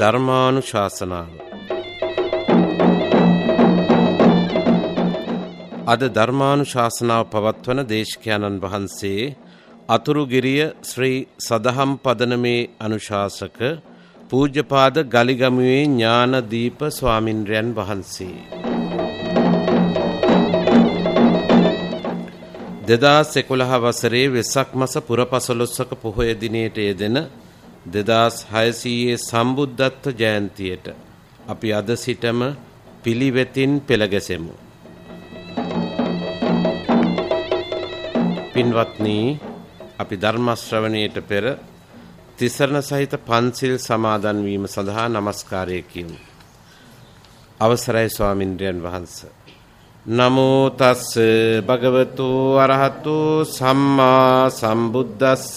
ධර්මානුශාසනාව. අද ධර්මානුශාසනාව පවත්වන දේශකයන්න් වහන්සේ අතුරුගිරිය ශ්‍රී සදහම් පදනමේ අනුශාසක පූජ්‍යපාද ගලිගමුවේ ඥානදීප ස්වාමින්ද්‍රයන් වහන්සේ. දෙදස් එකොළහ වසරේ වෙසක් මස පුරපසළොස්වක පොහොය දිනයට යෙදෙන දෙදස් හයසීයේ සම්බුද්ධත්ව ජයන්තියට අපි අද සිටම පිළිවෙතින් පෙළගැසෙමු. පින්වත්නී අපි ධර්මශ්‍රවණයට පෙර තිසරණ සහිත පන්සිල් සමාදන්වීම සඳහා නමස්කාරය කියමු. අවසරයි ස්වාමින්ද්‍රයන් වහන්ස. නමෝ තස්ස භගවතු අරහතු සම්මා සම්බුද්දස්ස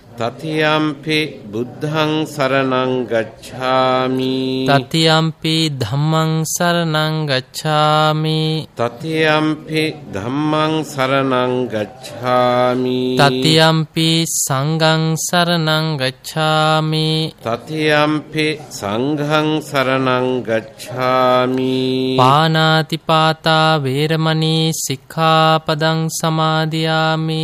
තතියම්පි බුද්ධං සරණං ගච්ඡාමි. තතියම්පි ධම්මං සරණං ගච්ඡාමි. තතියම්පි ධම්මං සරණං ගච්ඡාමි. තතියම්පි සංඝං සරණං ගච්ඡාමි. තතියම්පි සංඝං සරණං ගච්ඡාමි. පානාතිපාතා වේරමණී සික්ඛාපදං සමාදියාමි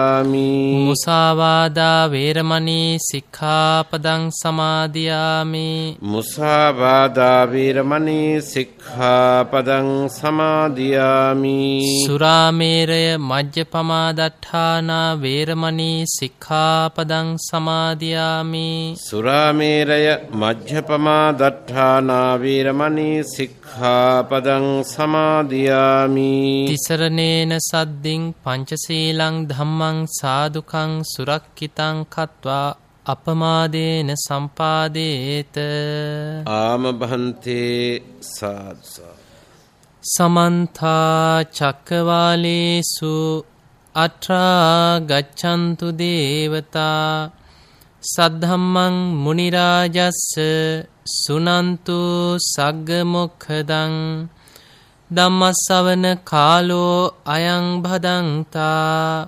මුසාවාදා වේරමණී සික්ඛාපදං සමාදියාමි. මුසාවාදා වීරමණී සික්ඛාපදං සමාදියාමි. සුරාමේරය මජ්ජපමා දට්ඨානා වේරමණී සික්ඛාපදං සමාදියාමි. සුරාමේරය මජ්ජපමා දට්ඨානා වීරමණී සික්ඛාපදං සමාදියාමි. තිසරණේන සද්දින් පංචශීලං ධම්මං සාදුකං සුරක්කිතං කତ୍වා අපමාදේන සම්පාදේත ආම භන්තේ සාත්සා සමන්තා චක්කවාලේසු අට්‍රා ගච්ඡන්තු දේවතා සද්ධම්මං මුනිරාජස්ස සුනන්තු සග්ග මොක්ඛදං ධම්මස්සවන කාලෝ අයං භදන්තා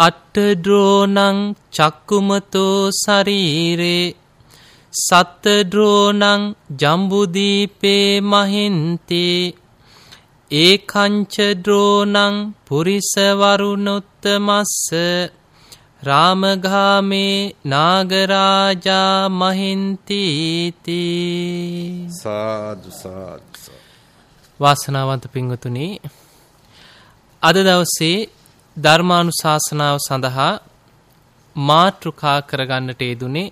අට්ඨ චක්කුමතෝ ශරීරේ සත්ත්‍ද්‍රෝණං ජම්බුදීපේ මහින්තේ ඒකංච ද්‍රෝණං පුරිස වරුණුත්තමස්ස රාමගාමේ නාගරාජා මහින්තීති සාදු සාදු. වාසනාවන්ත පිංගතුනි අද දවසේ ධර්මානුශාසනාව සඳහා මාතෘකා කරගන්නට යෙදුනේ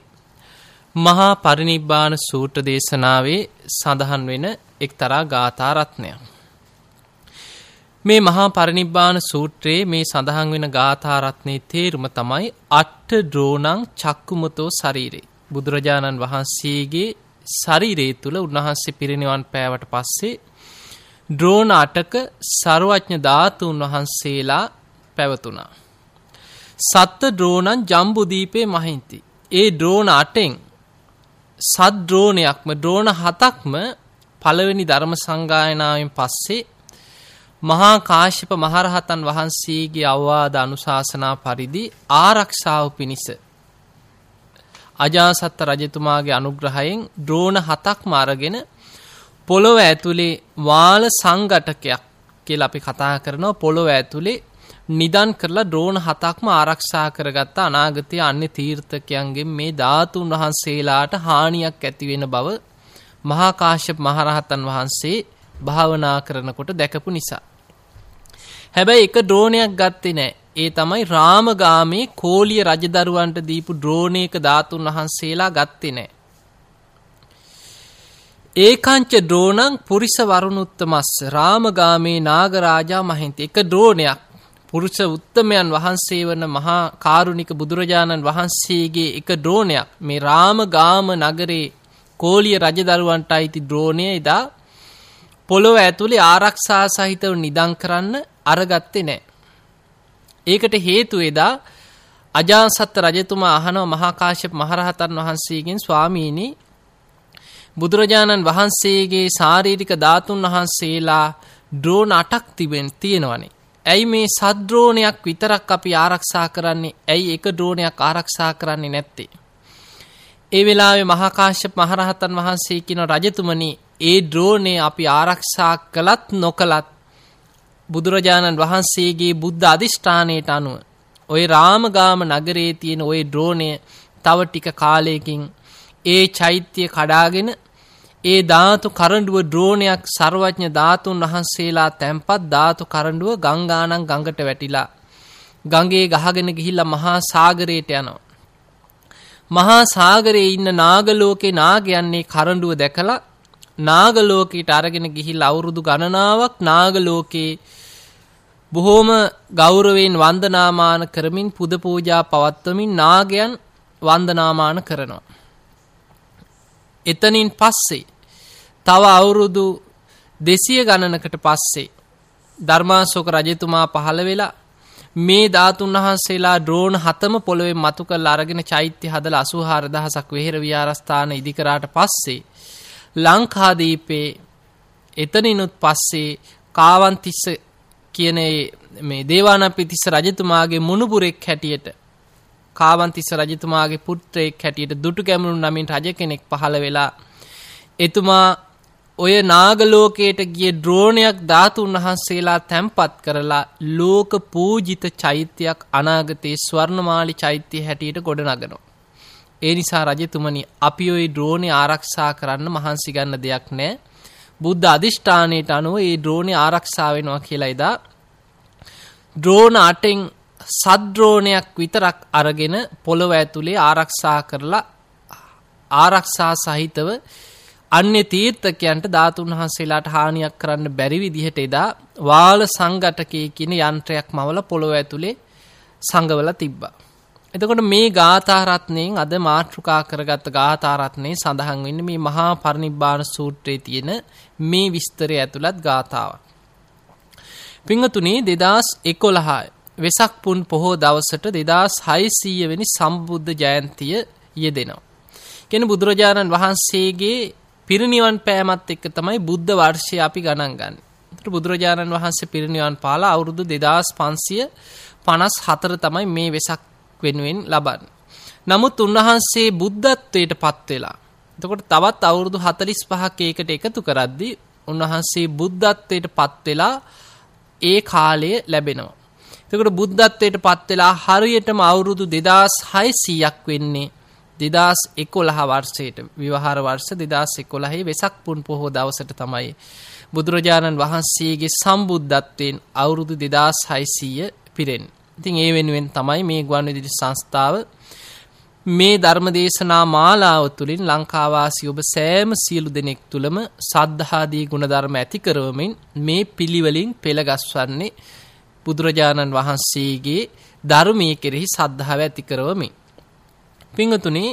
මහා පරිනිබ්බාන සූත්‍ර දේශනාවේ සඳහන් වෙන එක්තරා ගාථා රත්නයක්. මේ මහා පරිනිබ්බාන සූත්‍රයේ මේ සඳහන් වෙන ගාථා රත්නයේ තේරුම තමයි අට්ඨ ද්‍රෝණං චක්කුමතෝ ශරීරේ. බුදුරජාණන් වහන්සේගේ ශරීරය තුල උන්වහන්සේ පිරිනිවන් පෑවට පස්සේ ද්‍රෝණ අටක ਸਰවඥ ධාතුන් වහන්සේලා පැවතුණා. සත්ත ද්‍රෝණං ජම්බුදීපේ මහින්ති. ඒ ද්‍රෝණ අටෙන් සත් ද්‍රෝණයක්ම ද්‍රෝණ හතක්ම පළවෙනි ධර්ම සංගායනාවෙන් පස්සේ මහා කාශ්‍යප මහරහතන් වහන්සේගේ අවවාද අනුශාසනා පරිදි ආරක්ෂාව පිණිස අජාසත්ත රජතුමාගේ අනුග්‍රහයෙන් ද්‍රෝණ හතක්ම අරගෙන පොළොව ඇතුලේ වාල සංඝටකයක් කියලා අපි කතා කරනවා පොළොව ඇතුලේ නිදන් කරලා ද්‍රෝණ හතක්ම ආරක්ෂා කරගත්ත අනාගතයේ අන්‍ය තීර්ථකයන්ගෙන් මේ ධාතුන් වහන්සේලාට හානියක් ඇති වෙන බව මහා කාශ්‍යප මහරහතන් වහන්සේ භාවනා කරනකොට දැකපු නිසා. හැබැයි එක ද්‍රෝණයක් ගත්තේ නැහැ. ඒ තමයි රාමගාමේ කෝලිය රජදරුවන්ට දීපු ද්‍රෝණයක ධාතුන් වහන්සේලා ගත්තේ නැහැ. ඒකංච ද්‍රෝණං පුරිස වරුණුත්තමස්ස රාමගාමේ නාගරාජා මහින්ති එක ද්‍රෝණයක් පුරුෂ උත්තමයන් වහන්සේ වන මහා කාරුණික බුදුරජාණන් වහන්සේගේ එක ද්‍රෝණයක් මේ රාමගාම නගරේ කෝලිය රජදරුවන්ට අයිති ද්‍රෝණය එදා පොළොව ඇතුලේ ආරක්ෂා සහිතව නිදන් කරන්න අරගත්තේ නැහැ. ඒකට හේතු එදා අජාසත් රජතුමා අහනවා මහා කාශ්‍යප මහරහතන් වහන්සේගෙන් ස්වාමීනි බුදුරජාණන් වහන්සේගේ ශාරීරික ධාතුන් වහන්සේලා ඩ්‍රෝන 8ක් තිබෙන තියෙනවනේ. ඇයි මේ සද්ද්‍රෝණයක් විතරක් අපි ආරක්ෂා කරන්නේ ඇයි එක ද්‍රෝණයක් ආරක්ෂා කරන්නේ නැත්තේ. ඒ වෙලාවේ මහාකාශ්‍යප මහරහතන් වහන්සේ කියන රජතුමනි ඒ ද්‍රෝණය අපි ආරක්ෂා කළත් නොකළත් බුදුරජාණන් වහන්සේගේ බුද්ධ අධිෂ්ඨානයට අනුව ඔය රාමගාම නගරයේ තියෙන ওই ඩ්‍රෝණය තව ටික කාලයකින් ඒ චෛත්‍ය කඩාගෙන ඒ ධාතු කරඬුව ද්‍රෝණයක් ਸਰවඥ ධාතුන් වහන්සේලා තැන්පත් ධාතු කරඬුව ගංගානම් ගඟට වැටිලා ගඟේ ගහගෙන ගිහිල්ලා මහා සාගරයට යනවා මහා සාගරයේ ඉන්න නාගලෝකේ නාගයන්නේ කරඬුව දැකලා නාගලෝකයට අරගෙන ගිහිල්ලා අවුරුදු ගණනාවක් නාගලෝකේ බොහෝම ගෞරවයෙන් වන්දනාමාන කරමින් පුද පූජා පවත්වමින් නාගයන් වන්දනාමාන කරනවා. එතනින් පස්සේ තව අවුරුදු දෙසිය ගණනකට පස්සේ ධර්මාශෝක රජතුමා පහළ වෙලා මේ ධාතුන් වහන්සේලා ඩ්‍රෝන් හතම පොළොවෙන් මතු කරලා අරගෙන චෛත්‍ය හදලා 84000ක් වෙහෙර විහාරස්ථාන ඉදි කරාට පස්සේ ලංකාදීපේ එතනිනුත් පස්සේ කාවන්තිස්ස කියන මේ දේවානම්පියතිස්ස රජතුමාගේ මුණුබුරෙක් හැටියට කාවන්තිස්ස රජතුමාගේ පුත්‍රයෙක් හැටියට දුටු කැමුණු නමින් රජ කෙනෙක් පහළ වෙලා එතුමා ඔය නාගලෝකයට ගිය ද්‍රෝණයක් ධාතුන් වහන්සේලා තැන්පත් කරලා ලෝක පූජිත චෛත්‍යයක් අනාගතයේ ස්වර්ණමාලි චෛත්‍ය හැටියට ගොඩනගනවා. ඒ නිසා රජතුමනි අපි ওই ද්‍රෝණේ ආරක්ෂා කරන්න මහන්සි ගන්න දෙයක් නැහැ. බුද්ධ අධිෂ්ඨානයට අනුව ඒ ද්‍රෝණේ ආරක්ෂා වෙනවා කියලා එදා ද්‍රෝණ අටෙන් සද්ද්‍රෝණයක් විතරක් අරගෙන පොළොව ඇතුලේ ආරක්ෂා කරලා ආරක්ෂා සහිතව අන්‍ය තීර්ථකයන්ට ධාතුන් වහන්සේලාට හානියක් කරන්න බැරි විදිහට එදා වාල සංඝටකයේ කියන යන්ත්‍රයක් මවල පොළොව ඇතුලේ සංගවල තිබ්බා. එතකොට මේ ගාථා රත්ණයෙන් අද මාතෘකා කරගත්ත ගාථා රත්ණේ සඳහන් වෙන්නේ මේ මහා පරිනිබ්බාන සූත්‍රයේ තියෙන මේ විස්තරය ඇතුළත් ගාථාවක්. පිංගතුනි 2011 වෙසක් පුන් පොහෝ දවසට 2600 වෙනි සම්බුද්ධ ජයන්තිය යෙදෙනවා. කියන්නේ බුදුරජාණන් වහන්සේගේ පිරිනිවන් පෑමත් එක්ක තමයි බුද්ධ වර්ෂය අපි ගණන් ගන්න. ඒතර බුදුරජාණන් වහන්සේ පිරිනිවන් පාලා අවුරුදු 2554 තමයි මේ වෙසක් වෙනුවෙන් ලබන්නේ. නමුත් උන්වහන්සේ බුද්ධත්වයට පත් වෙලා. එතකොට තවත් අවුරුදු 45ක ඒකට එකතු කරද්දී උන්වහන්සේ බුද්ධත්වයට පත් වෙලා ඒ කාලය ලැබෙනවා. එතකොට බුද්ධත්වයට පත් වෙලා හරියටම අවුරුදු 2600ක් වෙන්නේ 2011 වර්ෂයට විවහාර වර්ෂ 2011 වෙසක් පුන් පොහෝ දවසට තමයි බුදුරජාණන් වහන්සේගේ සම්බුද්ධත්වයෙන් අවුරුදු 2600 පිරෙන්නේ. ඉතින් ඒ වෙනුවෙන් තමයි මේ ගුවන්විදුලි සංස්ථාව මේ ධර්ම දේශනා මාලාව තුළින් ලංකාවාසී ඔබ සෑම සියලු දෙනෙක් තුළම සද්ධාදී ගුණධර්ම ඇති කරවමින් මේ පිළිවෙලින් පෙළගස්වන්නේ බුදුරජාණන් වහන්සේගේ ධර්මයේ කෙරෙහි සද්ධාව ඇති කරවමින්. පිංහතුනේ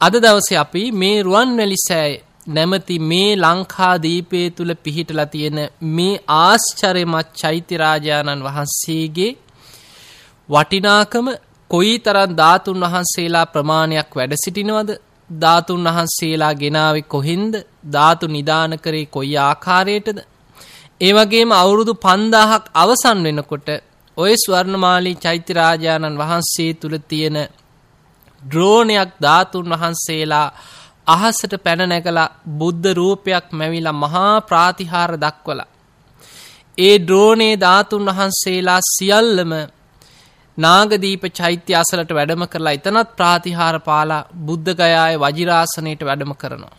අද දවසේ අපි මේ රුවන්වැලි සෑය නැමති මේ ලංකාදීපය තුළ පිහිටලා තියෙන මේ ආශ්චරයමත් චෛත්‍යරාජාණන් වහන්සේගේ වටිනාකම කොයි තරන් ධාතුන් වහන්සේලා ප්‍රමාණයක් වැඩ සිටිනවද? ධාතුන් වහන්සේලා ගෙනාව කොහින්ද? ධාතු නිධාන කරේ කොයි ආකාරයටද? ඒවගේම අවුරුදු පන්දාහක් අවසන් වෙනකොට ඔය ස්වර්ණමාලී චෛත්‍යරාජාණන් වහන්සේ තුළ තියෙන ද්‍රෝණයක් ධාතුන් වහන්සේලා අහසට පැන නැගලා බුද්ධ රූපයක් මැවිලා මහා ප්‍රාතිහාර දක්වලා. ඒ ද්‍රෝණයේ ධාතුන් වහන්සේලා සියල්ලම නාගදීප චෛත්‍ය අසලට වැඩම කරලා එතනත් ප්‍රාතිහාර පාලා බුද්ධ ගයාය වජිරාසනයට වැඩම කරනවා.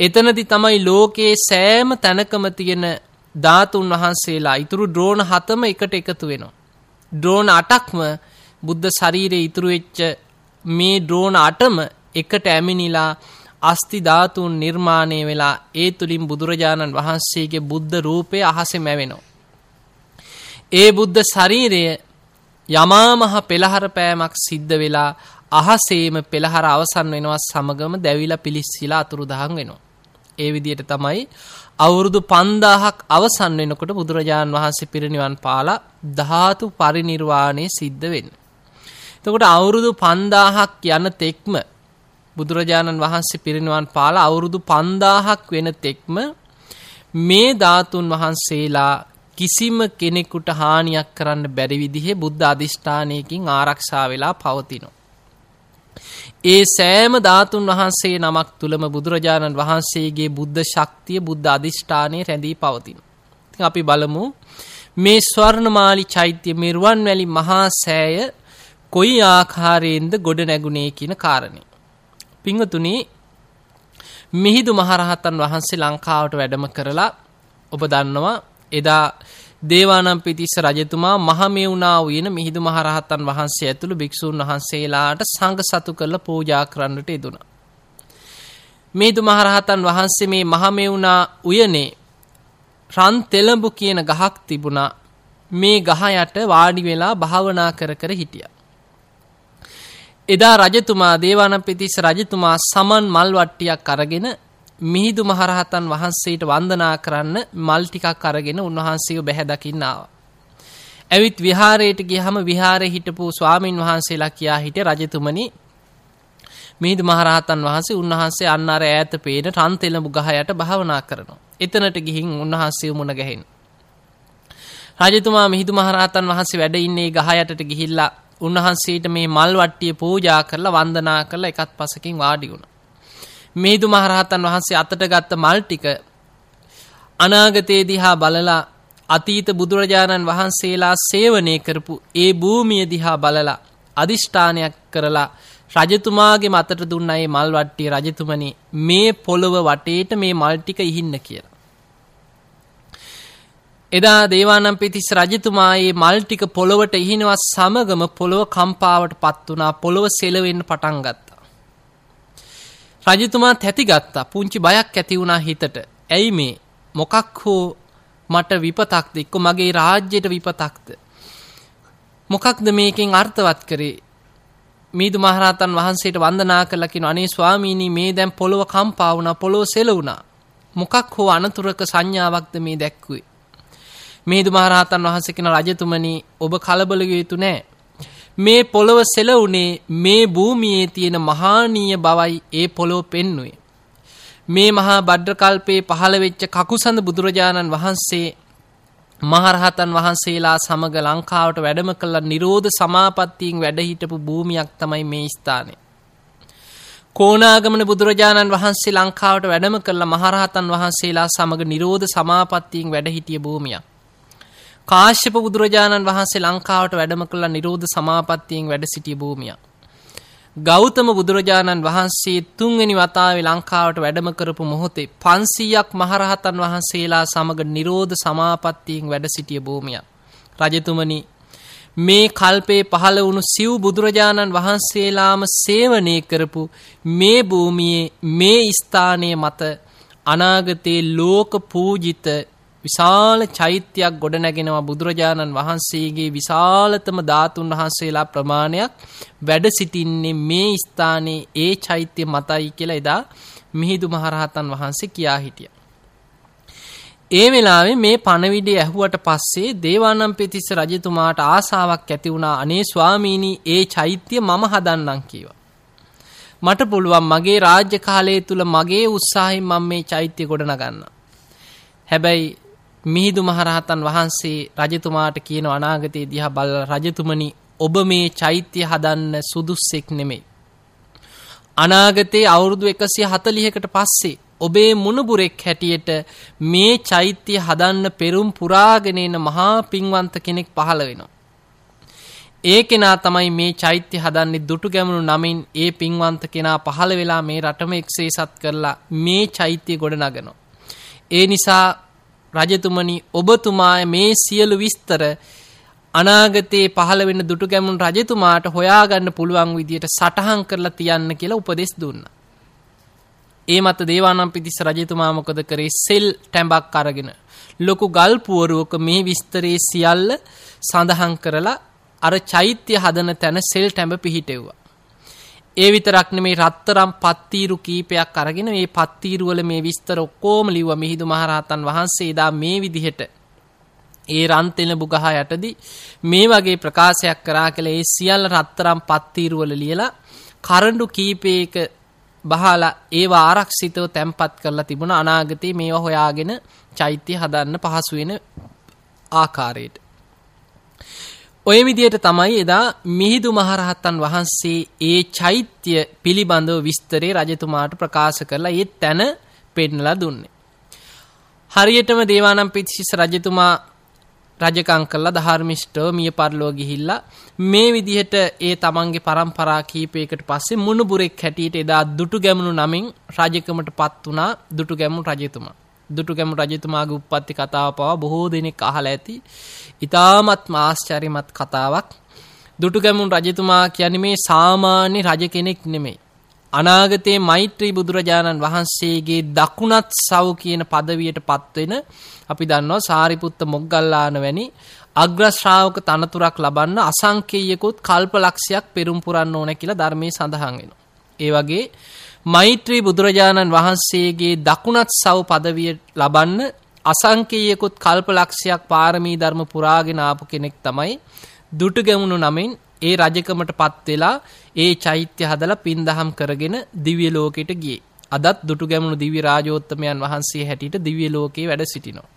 එතනදි තමයි ලෝකයේ සෑම තැනකම තියෙන ධාතුන් වහන්සේලා ඉතුරු ද්‍රෝණ හතම එකට එකතු වෙනවා. ද්‍රෝණ අටක්ම බුද්ධ ශරීරයේ ඉතුරු වෙච්ච මේ ද්‍රෝණ අටම එකට ඇමිනිලා අස්ති ධාතුන් නිර්මාණය වෙලා ඒ තුලින් බුදුරජාණන් වහන්සේගේ බුද්ධ රූපය අහසේ මැවෙනවා. ඒ බුද්ධ ශරීරය යමාමහ පෙළහර පෑමක් සිද්ධ වෙලා අහසේම පෙළහර අවසන් වෙනවා සමගම දැවිලා පිලිස්සිලා අතුරුදහන් වෙනවා. ඒ විදිහට තමයි අවුරුදු 5000ක් අවසන් වෙනකොට බුදුරජාණන් වහන්සේ පිරිනිවන් පාලා ධාතු පරිනිර්වාණය සිද්ධ වෙන්නේ. එතකොට අවුරුදු 5000ක් යන තෙක්ම බුදුරජාණන් වහන්සේ පිරිනිවන් පාලා අවුරුදු 5000ක් වෙන තෙක්ම මේ ධාතුන් වහන්සේලා කිසිම කෙනෙකුට හානියක් කරන්න බැරි විදිහේ බුද්ධ අධිෂ්ඨානයකින් ආරක්ෂා වෙලා පවතිනවා. ඒ සෑම ධාතුන් වහන්සේ නමක් තුළම බුදුරජාණන් වහන්සේගේ බුද්ධ ශක්තිය බුද්ධ අධිෂ්ඨානය රැඳී පවතින. අපි බලමු මේ ස්වර්ණමාලි චෛත්‍ය මෙරුවන් වැලි මහා සෑය කොයි ආකාරයෙන්ද ගොඩ නැගුණේ කියන කාරණය. පිංහතුනේ මිහිදු මහරහතන් වහන්සේ ලංකාවට වැඩම කරලා ඔබ දන්නවා එදා දේවානම් පිතිස්ස රජතුමා මහමෙවුනා වයන මිහිදු මහරහතන් වහන්සේ ඇතුළු භික්‍ෂූන් වහන්සේලාට සංඝ සතු කරල පූජා කරන්නට යෙදුණ. මිහිදු මහරහතන් වහන්සේ මේ මහමෙවුනා උයනේ රන් තෙළඹු කියන ගහක් තිබුණා මේ ගහ යට වාඩි වෙලා භාවනා කර කර හිටිය. එදා රජතුමා දේවානම් පිතිස්ස රජතුමා සමන් මල් වට්ටියක් අරගෙන මිහිදු මහරහතන් වහන්සේට වන්දනා කරන්න මල් ටිකක් අරගෙන උන්වහන්සේව බැහැ දකින්න ආවා. ඇවිත් විහාරයට ගියහම විහාරේ හිටපු ස්වාමින් වහන්සේලා කියා හිටිය රජතුමනි මිහිදු මහරහතන් වහන්සේ උන්වහන්සේ අන්න අර ඈත පේන රන් තෙලඹු ගහ යට භාවනා කරනවා. එතනට ගිහින් උන්වහන්සේ මුණ ගැහෙන. රජතුමා මිහිදු මහරහතන් වහන්සේ වැඩ ඉන්නේ ගහ යටට ගිහිල්ලා උන්වහන්සේට මේ මල් වට්ටිය පූජා කරලා වන්දනා කරලා එකත් පසකින් වාඩි වුණා. මිහිදු මහරහතන් වහන්සේ අතට ගත්ත මල් ටික අනාගතයේ දිහා බලලා අතීත බුදුරජාණන් වහන්සේලා සේවනය කරපු ඒ භූමිය දිහා බලලා අදිෂ්ඨානයක් කරලා රජතුමාගේ මතට දුන්න ඒ මල් වට්ටිය රජතුමනි මේ පොළොව වටේට මේ මල් ටික ඉහින්න කියලා. එදා දේවානම් පිතිස් රජතුමා මේ මල් ටික පොළොවට ඉහිනවත් සමගම පොළොව කම්පාවට පත් වුණා පොළොව සෙලවෙන්න පටන් ගත්තා. රජතුමා තැතිගත්තා පුංචි බයක් ඇති වුණා හිතට. ඇයි මේ මොකක් හෝ මට විපතක්ද එක්ක මගේ රාජ්‍යයට විපතක්ද. මොකක්ද මේකෙන් අර්ථවත් කරේ මීදු මහරහතන් වහන්සේට වන්දනා කළකින අනේ ස්වාමීණී මේ දැන් පොළොව කම්පා වුණා පොළොව සෙලවුණා. මොකක් හෝ අනතුරක සංඥාවක්ද මේ දැක්කුවේ. මීදු මහරහතන් වහන්සේ කියන රජතුමනි ඔබ කලබල යුතු නෑ. මේ පොළොව සෙලවුනේ මේ භූමියේ තියෙන මහානීය බවයි ඒ පොළොව පෙන්නුවේ. මේ මහා බඩ්ඩකල්පේ පහළ වෙච්ච කකුසඳ බුදුරජාණන් වහන්සේ මහරහතන් වහන්සේලා සමග ලංකාවට වැඩම කළ නිරෝධ සමාපත්තියෙන් වැඩ හිටපු භූමියක් තමයි මේ ස්ථානය. කෝනාගමන බුදුරජාණන් වහන්සේ ලංකාවට වැඩම කළ මහරහතන් වහන්සේලා සමග නිරෝධ සමාපත්තියෙන් වැඩ හිටිය භූමියක්. කාශ්‍යප බුදුරජාණන් වහන්සේ ලංකාවට වැඩම කළ නිරෝධ සමාපත්තියෙන් වැඩ සිටිය භූමිය. ගෞතම බුදුරජාණන් වහන්සේ තුන්වෙනි වතාවේ ලංකාවට වැඩම කරපු මොහොතේ පන්සීයක් මහරහතන් වහන්සේලා සමඟ නිරෝධ සමාපත්තියෙන් වැඩ සිටිය භූමිය. රජතුමනි මේ කල්පේ පහළ වුණු සිව් බුදුරජාණන් වහන්සේලාම සේවනය කරපු මේ භූමියේ මේ ස්ථානය මත අනාගතයේ ලෝක පූජිත විශාල චෛත්‍යයක් ගොඩනැගෙනවා බුදුරජාණන් වහන්සේගේ විශාලතම ධාතුන් වහන්සේලා ප්‍රමාණයක් වැඩ සිටින්නේ මේ ස්ථානයේ ඒ චෛත්‍ය මතයි කියලා එදා මිහිඳු මහරහතන් වහන්සේ කියා හිටිය. ඒ වෙලාවේ මේ පණවිඩය ඇහුවට පස්සේ දේවානම්පියතිස්ස රජතුමාට ආසාවක් ඇති වුණා අනේ ස්වාමීනී ඒ චෛත්‍ය මම හදන්නම් කීවා. මට පුළුවන් මගේ රාජ්‍ය කාලය තුල මගේ උත්සාහයෙන් මම මේ චෛත්‍ය ගොඩනගන්න. හැබැයි මිහිඳු මහරහතන් වහන්සේ රජතුමාට කියන අනාගතයේ දිහා බලලා රජතුමනි ඔබ මේ චෛත්‍ය හදන්න සුදුස්සෙක් නෙමෙයි. අනාගතයේ අවුරුදු 140කට පස්සේ ඔබේ මුණුබුරෙක් හැටියට මේ චෛත්‍ය හදන්න පෙරුම් පුරාගෙන එන මහා පින්වන්ත කෙනෙක් පහළ වෙනවා. ඒ කෙනා තමයි මේ චෛත්‍ය හදන්නේ දුටු ගැමුණු නමින් ඒ පින්වන්ත කෙනා පහළ වෙලා මේ රටම එක්සේසත් කරලා මේ චෛත්‍ය ගොඩනගනවා. ඒ නිසා රජතුමනි ඔබතුමා මේ සියලු විස්තර අනාගතයේ පහළ වෙන දුටු ගැමුණු රජතුමාට හොයාගන්න පුළුවන් විදියට සටහන් කරලා තියන්න කියලා උපදෙස් දුන්නා. ඒ මත දේවානම්පියතිස්ස රජතුමා මොකද කරේ සෙල් ටැඹක් අරගෙන ලොකු ගල් පුවරුවක මේ විස්තරයේ සියල්ල සඳහන් කරලා අර චෛත්‍ය හදන තැන සෙල් ටැඹ පිහිටෙව්වා. ඒ විතරක් නෙමේ රත්තරම් පත්තීරු කීපයක් අරගෙන මේ පත්තීරු වල මේ විස්තර ඔක්කොම ලිව්වා මිහිඳු මහරහතන් වහන්සේ. එදා මේ විදිහට ඒ රන් තෙලඹු ගහ යටදී මේ වගේ ප්‍රකාශයක් කරා කියලා ඒ සියල්ල රත්තරම් පත්තීරු වල ලියලා කරඬු කීපයක බහලා ඒවා ආරක්ෂිතව තැම්පත් කරලා තිබුණා අනාගතේ මේවා හොයාගෙන චෛත්‍ය හදන්න පහසු වෙන ආකාරයට. ඔය විදියට තමයි එදා මිහිඳු මහරහතන් වහන්සේ ඒ චෛත්‍ය පිළිබඳව විස්තරේ රජතුමාට ප්‍රකාශ කරලා ඒ තැන පෙන්නලා දුන්නේ. හරියටම දේවානම්පියතිස්ස රජතුමා රජකම් කළා ධර්මිෂ්ඨව මිය පරලෝ ගිහිල්ලා මේ විදිහට ඒ තමන්ගේ પરම්පරා කීපයකට පස්සේ මුණුබුරෙක් හැටියට එදා දුටු ගැමුණු නමින් රජකමටපත් වුණා දුටු ගැමුණු රජතුමා. දුටුගැමුණු රජතුමාගේ උප්පත්ති කතාව පවා බොහෝ දෙනෙක් අහලා ඇති. ඊ타මත් ආශ්චර්යමත් කතාවක්. දුටුගැමුණු රජතුමා කියන්නේ මේ සාමාන්‍ය රජ කෙනෙක් නෙමෙයි. අනාගතයේ මෛත්‍රී බුදුරජාණන් වහන්සේගේ දකුණත් සව් කියන පදවියට පත්වෙන අපි දන්නවා සාරිපුත්ත මොග්ගල්ලාන වැනි අග්‍ර ශ්‍රාවක තනතුරක් ලබන්න අසංකේයකුත් කල්ප ලක්ෂයක් පෙරම් පුරන්න ඕන කියලා ධර්මයේ සඳහන් වෙනවා. ඒ වගේ මෛත්‍රී බුදුරජාණන් වහන්සේගේ දකුණත් සව් පදවිය ලබන්න අසංකේයකුත් කල්පලක්ෂයක් පාරමී ධර්ම පුරාගෙන ආපු කෙනෙක් තමයි දුටුගැමුණු නමින් ඒ රජකමට පත් වෙලා ඒ චෛත්‍ය හදලා පින්දහම් කරගෙන දිව්‍ය ලෝකෙට ගියේ. අදත් දුටුගැමුණු දිව්‍ය රාජෝත්තමයන් වහන්සේ හැටියට දිව්‍ය ලෝකේ වැඩ සිටිනවා.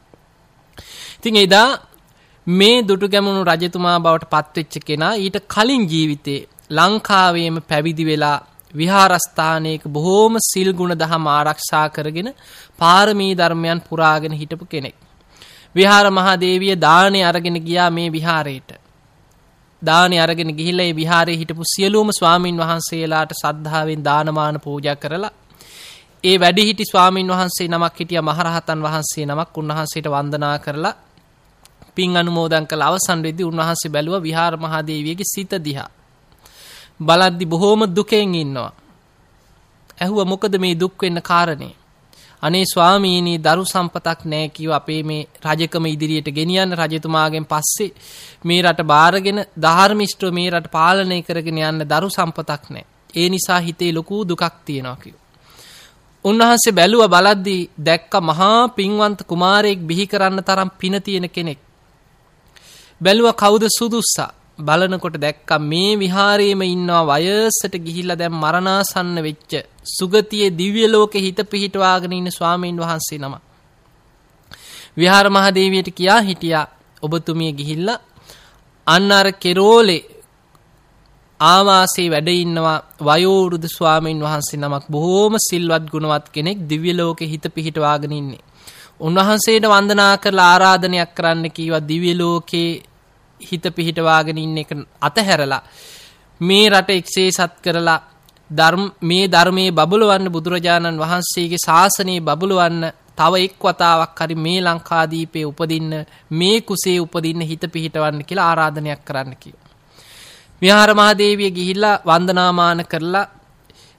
ඉතින් එදා මේ දුටුගැමුණු රජතුමා බවට පත්වෙච්ච කෙනා ඊට කලින් ජීවිතේ ලංකාවේම පැවිදි වෙලා විහාරස්ථානයක බොහෝම සිල් ගුණ දහම ආරක්ෂා කරගෙන පාරමී ධර්මයන් පුරාගෙන හිටපු කෙනෙක්. විහාර මහාදේවිය දානය අරගෙන ගියා මේ විහාරයට. දානය අරගෙන ගිහිල්ලා ඒ විහාරයේ හිටපු සියලුම ස්වාමින් වහන්සේලාට සද්ධාවෙන් දානමාන පූජා කරලා ඒ වැඩිහිටි ස්වාමින් වහන්සේ නමක් හිටියා මහරහතන් වහන්සේ නමක් උන්වහන්සේට වන්දනා කරලා පින් අනුමෝදන් කළ අවසන් වෙද්දී උන්වහන්සේ බැලුවා විහාර මහාදේවියගේ සිත දිහා. බලද්දි බොහෝම දුකෙන් ඉන්නවා. ඇහුව මොකද මේ දුක් වෙන්න කාරණේ? අනේ ස්වාමීනි දරු සම්පතක් නැහැ කිව්ව අපේ මේ රජකම ඉදිරියට ගෙනියන්න රජතුමාගෙන් පස්සේ මේ රට බාරගෙන ධාර්මිෂ්ඨව මේ රට පාලනය කරගෙන යන්න දරු සම්පතක් නැහැ. ඒ නිසා හිතේ ලොකු දුකක් තියෙනවා කිව්වා. උන්වහන්සේ බැලුව බලද්දී දැක්ක මහා පින්වන්ත කුමාරයෙක් බිහි කරන්න තරම් පින තියෙන කෙනෙක්. බැලුව කවුද සුදුස්සා බලනකොට දැක්කා මේ විහාරයේම ඉන්නවා වයසට ගිහිල්ලා දැන් මරණාසන්න වෙච්ච සුගතියේ දිව්‍ය ලෝකේ හිත පිහිටවාගෙන ඉන්න ස්වාමීන් වහන්සේ නම. විහාර මහදේවියට කියා හිටියා ඔබතුමිය ගිහිල්ලා අන්න අර කෙරෝලේ ආවාසේ වැඩ ඉන්නවා වයෝවෘදු ස්වාමීන් වහන්සේ නමක් බොහෝම සිල්වත් ගුණවත් කෙනෙක් දිව්‍ය ලෝකේ හිත පිහිටවාගෙන ඉන්නේ. උන්වහන්සේට වන්දනා කරලා ආරාධනයක් කරන්න කීවා දිව්‍ය ලෝකේ හිත පිහිටවාගෙන ඉන්න එක අතහැරලා මේ රට එක්සේසත් කරලා ධර්ම මේ ධර්මයේ බබලවන්න බුදුරජාණන් වහන්සේගේ ශාසනයේ බබලවන්න තව එක් වතාවක් හරි මේ ලංකාදීපේ උපදින්න මේ කුසේ උපදින්න හිත පිහිටවන්න කියලා ආරාධනයක් කරන්න කිව්වා. විහාර මහදේවිය ගිහිල්ලා වන්දනාමාන කරලා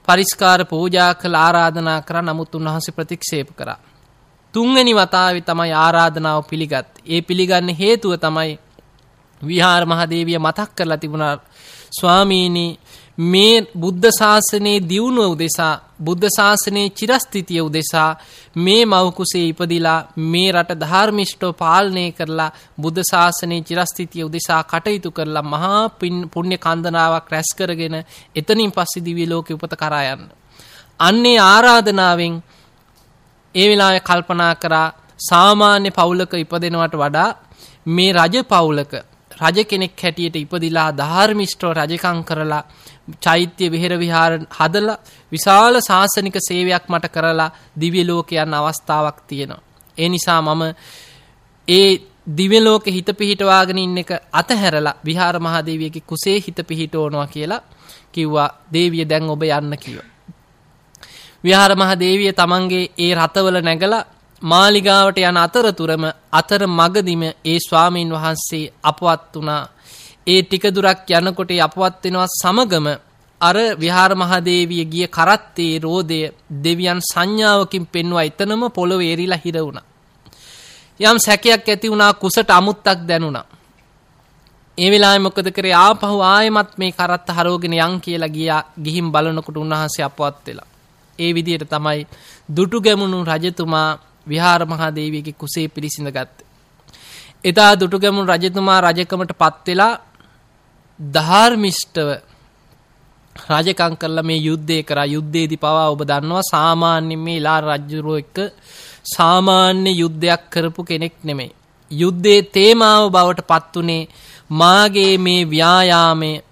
පරිස්කාර පූජා කළ ආරාධනා කරා නමුත් උන්වහන්සේ ප්‍රතික්ෂේප කරා. තුන්වෙනි වතාවේ තමයි ආරාධනාව පිළිගත්. ඒ පිළිගන්න හේතුව තමයි විහාර මහදේවිය මතක් කරලා තිබුණා ස්වාමීනි මේ බුද්ධ ශාසනයේ දියුණුව උදෙසා බුද්ධ ශාසනයේ චිරස්ථිතිය උදෙසා මේ මවකුසේ ඉපදිලා මේ රට ධර්මිෂ්ඨව පාලනය කරලා බුද්ධ ශාසනයේ චිරස්ථිතිය උදෙසා කටයුතු කරලා මහා පුණ්‍ය කන්දනාවක් රැස් කරගෙන එතනින් පස්සේ දිව්‍ය ලෝකෙ උපත කරා යන්න. අන්නේ ආරාධනාවෙන් ඒ වෙලාවේ කල්පනා කරා සාමාන්‍ය පවුලක ඉපදෙනවට වඩා මේ රජ පවුලක රජ කෙනෙක් හැටියට ඉපදිලා ධාර්මිෂ්ඨව රජකම් කරලා චෛත්‍ය විහෙර විහාර හදලා විශාල ශාසනික සේවයක් මට කරලා දිව්‍ය ලෝක යන අවස්ථාවක් තියෙනවා. ඒ නිසා මම ඒ දිව්‍ය ලෝකෙ හිත පිහිටවාගෙන ඉන්න එක අතහැරලා විහාර මහදේවියගේ කුසේ හිත පිහිටවනවා කියලා කිව්වා. දේවිය දැන් ඔබ යන්න කිව්වා. විහාර මහදේවිය තමන්ගේ ඒ රතවල නැගලා මාලිගාවට යන අතරතුරම අතර මගදිම ඒ ස්වාමීන් වහන්සේ අපවත් වුණා. ඒ ටික දුරක් යනකොට අපවත් වෙනවා සමගම අර විහාර මහදේවිය ගිය කරත්තේ රෝදය දෙවියන් සංඥාවකින් පෙන්වා එතනම පොළොවේ එරිලා හිර වුණා. යම් සැකයක් ඇති වුණා කුසට අමුත්තක් දැනුණා. ඒ වෙලාවේ මොකද කරේ ආපහු ආයෙමත් මේ කරත්ත හරවගෙන යන් කියලා ගියා ගිහින් බලනකොට උන්වහන්සේ අපවත් වෙලා. ඒ විදිහට තමයි දුටු ගැමුණු රජතුමා විහාර මහාදේවියගේ කුසේ පිළිසිඳ ගත්තේ. එදා දුටුගැමුණු රජතුමා රජකමට පත් වෙලා ධාර්මිෂ්ඨව රජකම් කරලා මේ යුද්ධය කරා යුද්ධයේදී පවා ඔබ දන්නවා සාමාන්‍ය මේ ඉලා රජුරෝ එක්ක සාමාන්‍ය යුද්ධයක් කරපු කෙනෙක් නෙමෙයි. යුද්ධයේ තේමාව බවට පත් උනේ මාගේ මේ ව්‍යායාමයේ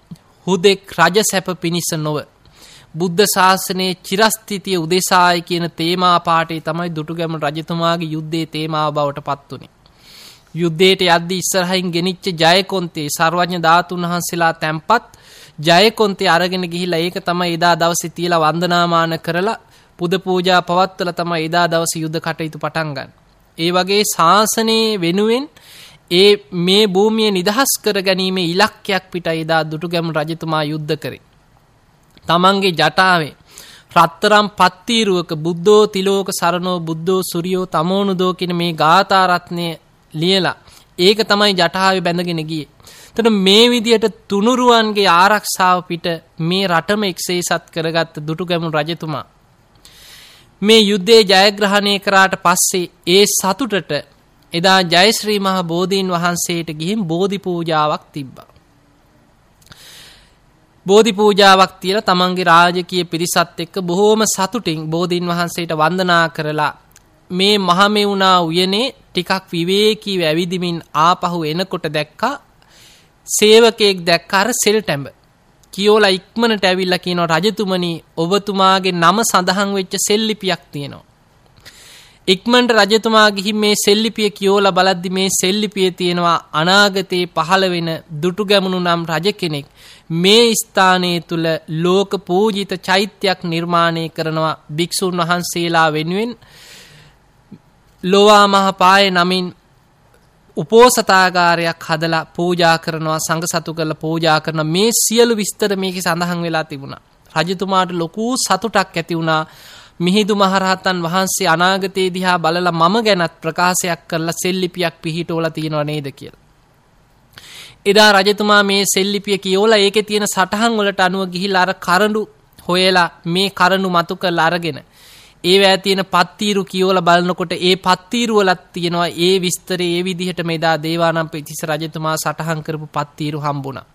හුදෙක් රජ සැප පිණිස නොව බුද්ධ ශාසනයේ චිරස්ථිතිය උදෙසායි කියන තේමා පාඨය තමයි දුටුගැමුණු රජතුමාගේ යුද්ධයේ තේමාව බවට පත් උනේ. යුද්ධයට යද්දී ඉස්සරහින් ගෙනිච්ච ජයකොන්තේ සර්වඥ ධාතුන් වහන්සේලා තැම්පත් ජයකොන්තේ අරගෙන ගිහිල්ලා ඒක තමයි එදා දවසේ තියලා වන්දනාමාන කරලා පුද පූජා පවත්වලා තමයි එදා දවසේ යුද්ධ කටයුතු පටන් ගන්න. ඒ වගේ ශාසනයේ වෙනුවෙන් ඒ මේ භූමිය නිදහස් කර ගැනීමේ ඉලක්කයක් පිටයි එදා දුටුගැමුණු රජතුමා යුද්ධ කරේ. තමන්ගේ ජටාවේ රත්තරම් පත්තීරුවක බුද්ධෝ තිලෝක සරණෝ බුද්ධෝ සුරියෝ තමෝනුදෝ කියන මේ ගාථා රත්නය ලියලා ඒක තමයි ජටාවේ බැඳගෙන ගියේ. එතකොට මේ විදියට තුනුරුවන්ගේ ආරක්ෂාව පිට මේ රටම එක්සේසත් කරගත්ත දුටුගැමුණු රජතුමා මේ යුද්ධයේ ජයග්‍රහණය කරාට පස්සේ ඒ සතුටට එදා ජයශ්‍රී මහ බෝධීන් වහන්සේට ගිහින් බෝධි පූජාවක් තිබ්බා. බෝධි පූජාවක් තියලා තමන්ගේ රාජකීය පිරිසත් එක්ක බොහෝම සතුටින් බෝධීන් වහන්සේට වන්දනා කරලා මේ මහමෙවුනා උයනේ ටිකක් විවේකීව ඇවිදිමින් ආපහු එනකොට දැක්කා සේවකයෙක් දැක්ක අර සෙල් ටැඹ කියෝලා ඉක්මනට ඇවිල්ලා කියනවා රජතුමනි ඔබතුමාගේ නම සඳහන් වෙච්ච සෙල්ලිපියක් තියෙනවා. ඉක්මනට රජතුමා ගිහින් මේ සෙල්ලිපිය කියෝලා බලද්දි මේ සෙල්ලිපියේ තියෙනවා අනාගතේ පහළ වෙන දුටු ගැමුණු නම් රජ කෙනෙක් මේ ස්ථානයේ තුල ලෝක පූජිත චෛත්‍යයක් නිර්මාණය කරනවා භික්ෂුන් වහන්සේලා වෙනුවෙන් ලෝවා මහ පාය නමින් උපෝසතාගාරයක් හදලා පූජා කරනවා සංඝ සතු කරලා පූජා කරන මේ සියලු විස්තර මේකේ සඳහන් වෙලා තිබුණා. රජතුමාට ලොකු සතුටක් ඇති වුණා. මිහිඳු මහරහතන් වහන්සේ අනාගතයේ දිහා බලලා මම ගැනත් ප්‍රකාශයක් කරලා සෙල්ලිපියක් පිහිටවලා තියෙනව නේද කියලා. එදා රජතුමා මේ සෙල්ලිපිය කියෝලා ඒකේ තියෙන සටහන් වලට අනුව ගිහිල්ලා අර කරඬු හොයලා මේ කරඬු මතු කරලා අරගෙන ඒවැ තියෙන පත්තීරු කියෝලා බලනකොට ඒ පත්තීරු වලත් තියෙනවා ඒ විස්තරේ ඒ විදිහට මෙදා දේවානම්පියතිස්ස රජතුමා සටහන් කරපු පත්තීරු හම්බුණා.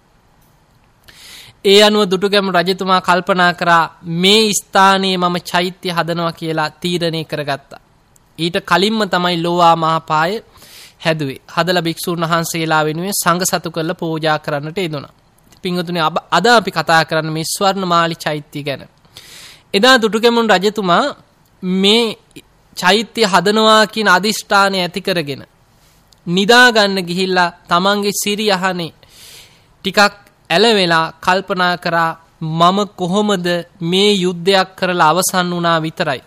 ඒ අනුව දුටුගැමුණු රජතුමා කල්පනා කරා මේ ස්ථානයේ මම චෛත්‍ය හදනවා කියලා තීරණය කරගත්තා. ඊට කලින්ම තමයි ලෝවා මහපාය හැදුවේ. හදලා භික්ෂුන් වහන්සේලා වෙනුවෙන් සංඝ සතු කරලා පූජා කරන්නට යෙදුණා. පින්වතුනි අද අපි කතා කරන්න මේ ස්වර්ණමාලි චෛත්‍ය ගැන. එදා දුටුගැමුණු රජතුමා මේ චෛත්‍ය හදනවා කියන අදිෂ්ඨානය ඇති කරගෙන නිදා ගන්න ගිහිල්ලා තමන්ගේ සිරි යහනේ ටිකක් ඇලවෙලා කල්පනා කරා මම කොහොමද මේ යුද්ධයක් කරලා අවසන් වුණා විතරයි.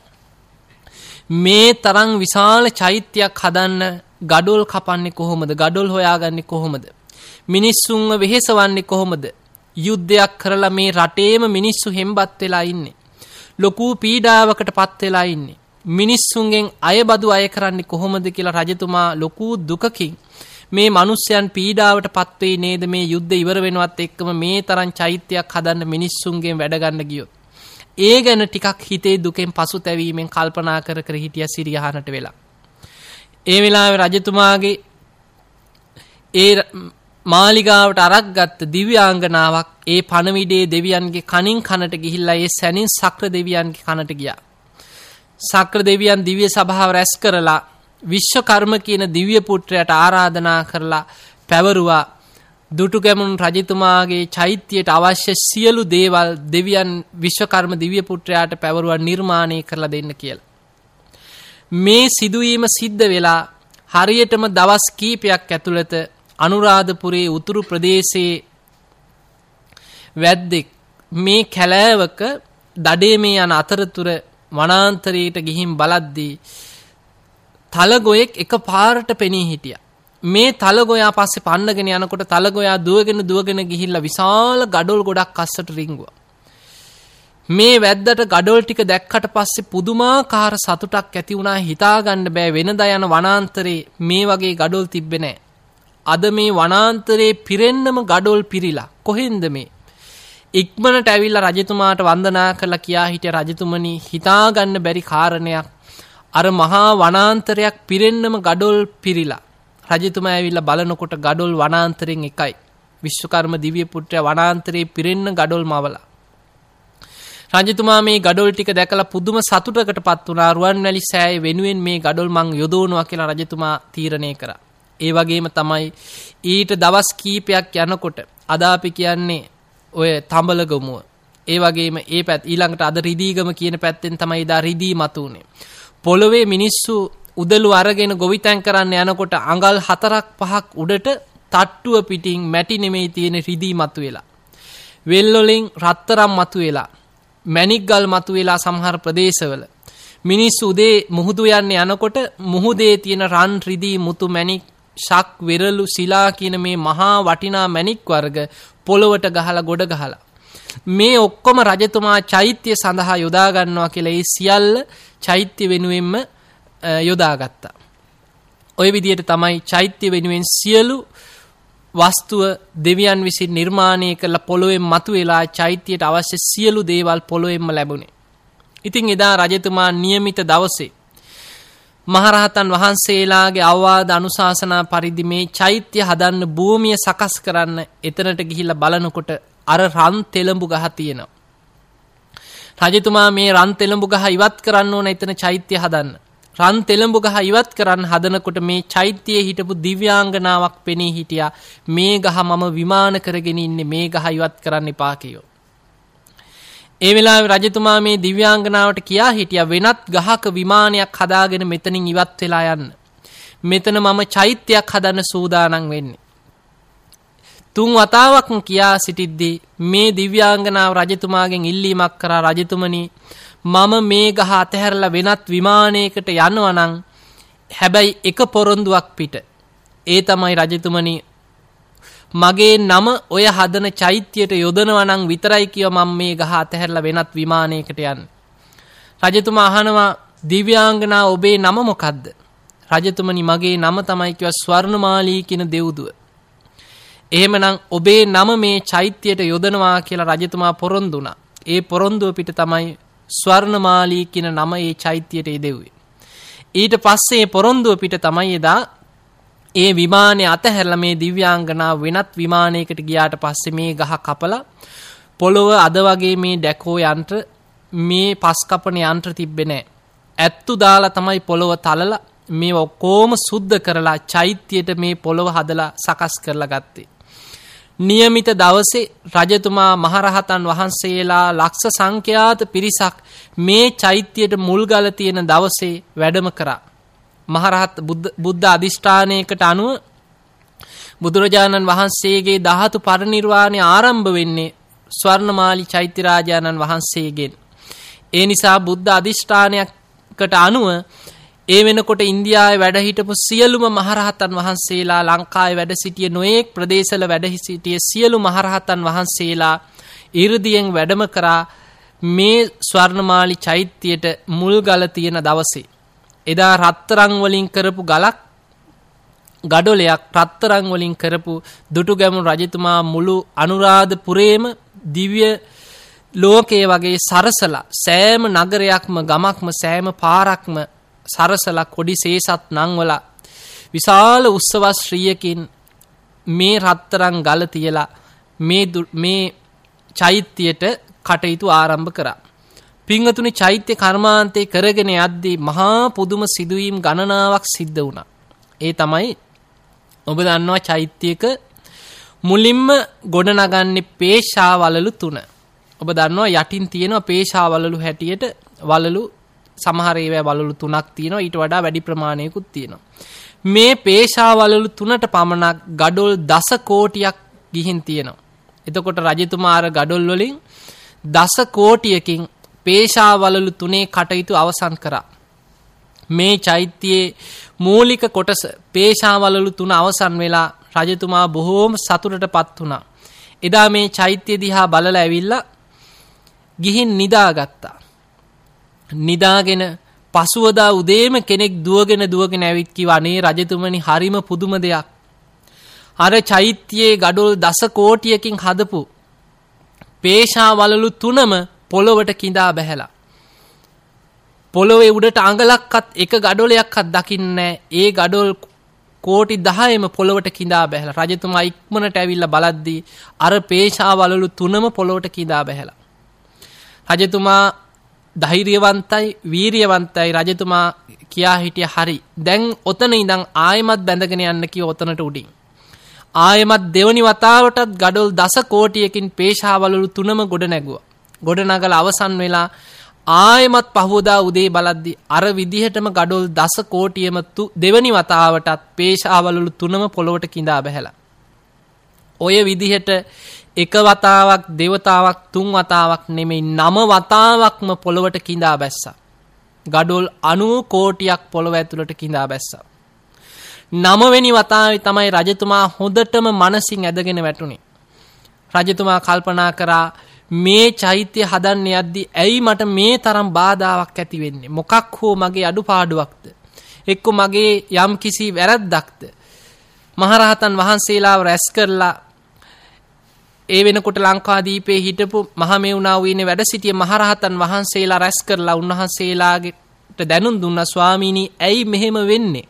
මේ තරම් විශාල චෛත්‍යයක් හදන්න ගඩොල් කපන්නේ කොහොමද? ගඩොල් හොයාගන්නේ කොහොමද? මිනිස්සුන්ව වෙහෙසවන්නේ කොහොමද? යුද්ධයක් කරලා මේ රටේම මිනිස්සු හෙම්බත් වෙලා ඉන්නේ. ලොකු පීඩාවකට පත් වෙලා ඉන්නේ. මිනිස්සුන්ගෙන් අයබදු අය කරන්නේ කොහොමද කියලා රජතුමා ලොකු දුකකින් මේ මිනිස්යන් පීඩාවට පත්වෙයි නේද මේ යුද්ධ ඉවර වෙනවත් එක්කම මේ තරම් චෛත්‍යයක් හදන්න මිනිස්සුන්ගෙන් වැඩ ගන්න ගියොත් ඒ ගැන ටිකක් හිතේ දුකෙන් පසුතැවීමෙන් කල්පනා කර කර හිටිය සිරියහනට වෙලා ඒ වෙලාවේ රජතුමාගේ ඒ මාලිගාවට අරක් ගත්ත දිව්‍යාංගනාවක් ඒ පණවිඩේ දෙවියන්ගේ කනින් කනට ගිහිල්ලා ඒ සැනින් සක්‍ර දෙවියන්ගේ කනට ගියා. සක්‍ර දෙවියන් දිව්‍ය සභාව රැස් කරලා විශ්වකර්ම කියන දිව්‍ය පුත්‍රයට ආරාධනා කරලා පැවරුවා දුටුගැමුණු රජතුමාගේ චෛත්‍යයට අවශ්‍ය සියලු දේවල් දෙවියන් විශ්වකර්ම දිව්‍ය පුත්‍රයාට පැවරුවා නිර්මාණය කරලා දෙන්න කියලා. මේ සිදුවීම සිද්ධ වෙලා හරියටම දවස් කීපයක් ඇතුළත අනුරාධපුරේ උතුරු ප්‍රදේශයේ වැද්දෙක් මේ කැලෑවක දඩේ මේ යන අතරතුර වනාන්තරයට ගිහින් බලද්දී තලගොයෙක් එක පාරට පෙනී හිටිය. මේ තලගොයා පස්සේ පන්නගෙන යනකොට තලගොයා දුවගෙන දුවගෙන ගිහිල්ලා විශාල ගඩොල් ගොඩක් අස්සට රිංගුව. මේ වැද්දට ගඩොල් ටික දැක්කට පස්සේ පුදුමාකාර සතුටක් ඇති වුණා හිතාගන්න බෑ වෙනදා යන වනාන්තරේ මේ වගේ ගඩොල් තිබ්බේ නෑ. අද මේ වනාන්තරේ පිරෙන්නම ගඩොල් පිරිලා කොහෙන්ද මේ? ඉක්මනට ඇවිල්ලා රජතුමාට වන්දනා කරලා කියා හිටිය රජතුමනි හිතාගන්න බැරි කාරණයක් අර මහා වනාන්තරයක් පිරෙන්නම ගඩොල් පිරිලා රජතුමා ඇවිල්ලා බලනකොට ගඩොල් වනාන්තරෙන් එකයි විශ්වකර්ම දිව්‍ය පුත්‍රයා වනාන්තරේ පිරෙන්න ගඩොල් මවලා රජතුමා මේ ගඩොල් ටික දැකලා පුදුම සතුටකට පත් වුණා රුවන්වැලි සෑය වෙනුවෙන් මේ ගඩොල් මං යොදවනවා කියලා රජතුමා තීරණය කරා. ඒ වගේම තමයි ඊට දවස් කීපයක් යනකොට අද අපි කියන්නේ ඔය තඹලගමුව. ඒ වගේම ඒ පැත් ඊළඟට අද රිදීගම කියන පැත්තෙන් තමයි එදා රිදී මතුනේ. පොළොවේ මිනිස්සු උදළු අරගෙන ගොවිතැන් කරන්න යනකොට අඟල් හතරක් පහක් උඩට තට්ටුව පිටින් මැටි නෙමෙයි තියෙන රිදී මතුවෙලා. වෙල්වලින් රත්තරම් මතුවෙලා. මැණික් ගල් මතුවෙලා සමහර ප්‍රදේශවල. මිනිස්සු උදේ මුහුදු යන්න යනකොට මුහුදේ තියෙන රන් රිදී මුතු මැණික් ශක් වෙරළු සිලා කියන මේ මහා වටිනා මැණික් වර්ග පොළොවට ගහලා ගොඩ ගහලා. මේ ඔක්කොම රජතුමා චෛත්‍ය සඳහා යොදා ගන්නවා කියලා ඒ සියල්ල චෛත්‍ය වෙනුවෙන්ම යොදාගත්තා. ওই විදිහට තමයි චෛත්‍ය වෙනුවෙන් සියලු වස්තුව දෙවියන් විසින් නිර්මාණය කරලා පොළොවෙන් මතුවෙලා චෛත්‍යයට අවශ්‍ය සියලු දේවල් පොළොවෙන්ම ලැබුණේ. ඉතින් එදා රජතුමා નિયમિત දවසේ මහරහතන් වහන්සේලාගේ අවවාද අනුශාසනා පරිදි මේ චෛත්‍ය හදන්න භූමිය සකස් කරන්න එතනට ගිහිල්ලා බලනකොට අර රන් තෙලඹු ගහ තියෙනවා. රජතුමා මේ රන් තෙලඹු ගහ ඉවත් කරන්න ඕන එතන චෛත්‍ය හදන්න. රන් තෙලඹු ගහ ඉවත් කරන්න හදනකොට මේ චෛත්‍යයේ හිටපු දිව්‍යාංගනාවක් පෙනී හිටියා. මේ ගහ මම විමාන කරගෙන ඉන්නේ මේ ගහ ඉවත් කරන්න එපා කියෝ. ඒ වෙලාවේ රජතුමා මේ දිව්‍යාංගනාවට කියා හිටියා වෙනත් ගහක විමානයක් හදාගෙන මෙතනින් ඉවත් වෙලා යන්න. මෙතන මම චෛත්‍යයක් හදන්න සූදානම් වෙන්නේ. තුන් වතාවක්ම කියා සිටිද්දී මේ දිව්‍යාංගනාව රජතුමාගෙන් ඉල්ලීමක් කරා රජතුමනි මම මේ ගහ අතහැරලා වෙනත් විමානයකට යනවා නම් හැබැයි එක පොරොන්දුවක් පිට. ඒ තමයි රජතුමනි මගේ නම ඔය හදන චෛත්‍යයට යොදනවා නම් විතරයි කියව මම මේ ගහ අතහැරලා වෙනත් විමානයකට යන්නේ. රජතුමා අහනවා දිව්‍යාංගනා ඔබේ නම මොකද්ද? රජතුමනි මගේ නම තමයි කිව්වා ස්වර්ණමාලී කියන දෙව්දුව. එහෙමනම් ඔබේ නම මේ චෛත්‍යයට යොදනවා කියලා රජතුමා පොරොන්දු වුණා. ඒ පොරොන්දුව පිට තමයි ස්වර්ණමාලී කියන නම ඒ චෛත්‍යයට යෙදෙව්වේ. ඊට පස්සේ පොරොන්දුව පිට තමයි එදා ඒ විමානය අතහැරලා මේ දිව්‍යාංගනාව වෙනත් විමානයකට ගියාට පස්සේ මේ ගහ කපලා පොළොව අද වගේ මේ ඩැකෝ යන්ත්‍ර මේ පස් කපන යන්ත්‍ර තිබ්බේ නැහැ. ඇත්තු දාලා තමයි පොළොව තලලා මේ ඔක්කොම සුද්ධ කරලා චෛත්‍යයට මේ පොළොව හදලා සකස් කරලා ගත්තේ. નિયમિત දවසේ රජතුමා මහරහතන් වහන්සේලා ලක්ෂ සංඛ්‍යාත පිරිසක් මේ චෛත්‍යයට මුල්ගල තියෙන දවසේ වැඩම කරා. මහරහත් බුද්ධ අධිෂ්ඨානයකට අනුව බුදුරජාණන් වහන්සේගේ දහතු පරිනිර්වාණය ආරම්භ වෙන්නේ ස්වර්ණමාලි චෛත්‍යරාජාණන් වහන්සේගෙන්. ඒ නිසා බුද්ධ අධිෂ්ඨානයක් කට අනුව ඒ වෙනකොට ඉන්දියාවේ වැඩ හිටපු සියලුම මහරහතන් වහන්සේලා ලංකාවේ වැඩ සිටිය නොයෙක් ප්‍රදේශවල වැඩ සිටිය සියලු මහරහතන් වහන්සේලා 이르දියෙන් වැඩම කරා මේ ස්වර්ණමාලි චෛත්‍යයට මුල් ගල තියෙන දවසේ. එදා රත්තරන් වලින් කරපු ගලක් ගඩොලයක් රත්තරන් වලින් කරපු දුටුගැමුණු රජතුමා මුළු අනුරාධපුරේම දිව්‍ය ලෝකයේ වගේ සරසලා සෑම නගරයක්ම ගමක්ම සෑම පාරක්ම සරසලා කොඩි සේසත් නංවලා විශාල උත්සවස් ශ්‍රියකින් මේ රත්තරන් ගල තියලා මේ මේ චෛත්‍යයට කටයුතු ආරම්භ කරා. පිංහතුනි චෛත්‍ය කර්මාන්තය කරගෙන යද්දී මහා පුදුම සිදුවීම් ගණනාවක් සිද්ධ වුණා. ඒ තමයි ඔබ දන්නවා චෛත්‍යයක මුලින්ම ගොඩනගන්නේ පේශාවලලු තුන. ඔබ දන්නවා යටින් තියෙනවා පේශාවලලු හැටියට වලලු සමහර ඒවා වලලු තුනක් තියෙනවා ඊට වඩා වැඩි ප්‍රමාණයකුත් තියෙනවා. මේ පේශාවලලු තුනට පමණක් ගඩොල් දස කෝටියක් ගිහින් තියෙනවා. එතකොට රජතුමා අර ගඩොල් වලින් දස කෝටියකින් පේශාවලලු තුනේ කටයුතු අවසන් කරා. මේ චෛත්‍යයේ මූලික කොටස පේශාවලලු තුන අවසන් වෙලා රජතුමා බොහෝම සතුටට පත් වුණා. එදා මේ චෛත්‍ය දිහා බලල ඇවිල්ලා ගිහින් නිදාගත්තා. නිදාගෙන පසුවදා උදේම කෙනෙක් දුවගෙන දුවගෙන ඇවිත් කිව්වා අනේ රජතුමනි හරිම පුදුම දෙයක්. අර චෛත්‍යයේ ගඩොල් දස කෝටියකින් හදපු පේශාවලලු තුනම පොළොවට කිඳා බැහැලා. පොළොවේ උඩට අඟලක්කත් එක ගඩොලයක්කත් දකින්නේ ඒ ගඩොල් කෝටි දහයම පොළොවට කිඳා බැහල රජතුමා ඉක්මනට ඇවිල්ල බලද්දී අර පේශාවලලු තුනම පොළොවට කිඳා බැහැලා. රජතුමා ධෛර්යවන්තයි වීරියවන්තයි රජතුමා කියා හිටිය හරි දැන් ඔතන ඉඳං ආයමත් බැඳගෙන යන්න කිය ඔතනට උඩින්. ආයමත් දෙවනි වතාවටත් ගඩොල් දස කෝටියකින් පේශාවලලු තුනම ගොඩ නැගුව. ගොඩනගල අවසන් වෙලා ආයමත් පහෝදා උදේ බලද්දි අර විදිහටම ගඩොල් දස කෝටියම දෙවනි වතාවටත් පේශාවලලු තුනම පොළොවට කිඳා බැහැලා. ඔය විදිහට එක වතාවක් දෙවතාවක් තුන් වතාවක් නෙමෙයි නම වතාවක්ම පොළොවට කිඳා බැස්සා. ගඩොල් අනුව කෝටියක් පොළොව ඇතුළට කිඳා බැස්සා. නමවෙනි වතාව තමයි රජතුමා හොඳටම මනසින් ඇදගෙන වැටුණේ. රජතුමා කල්පනා කරා මේ චෛත්‍ය හදන්න යද්දි ඇයි මට මේ තරම් බාධාවක් ඇති වෙන්නේ මොකක් හෝ මගේ අඩුපාඩුවක්ද එක්ක මගේ යම් කිසි වැරද්දක්ද මහරහතන් වහන්සේලාව රැස් කරලා ඒ වෙනකොට ලංකාදීපේ හිටපු මහමෙවුනාව ඉන්නේ වැඩ සිටිය මහරහතන් වහන්සේලා රැස් කරලා උන්වහන්සේලාට දැනුම් දුන්නා ස්වාමීනි ඇයි මෙහෙම වෙන්නේ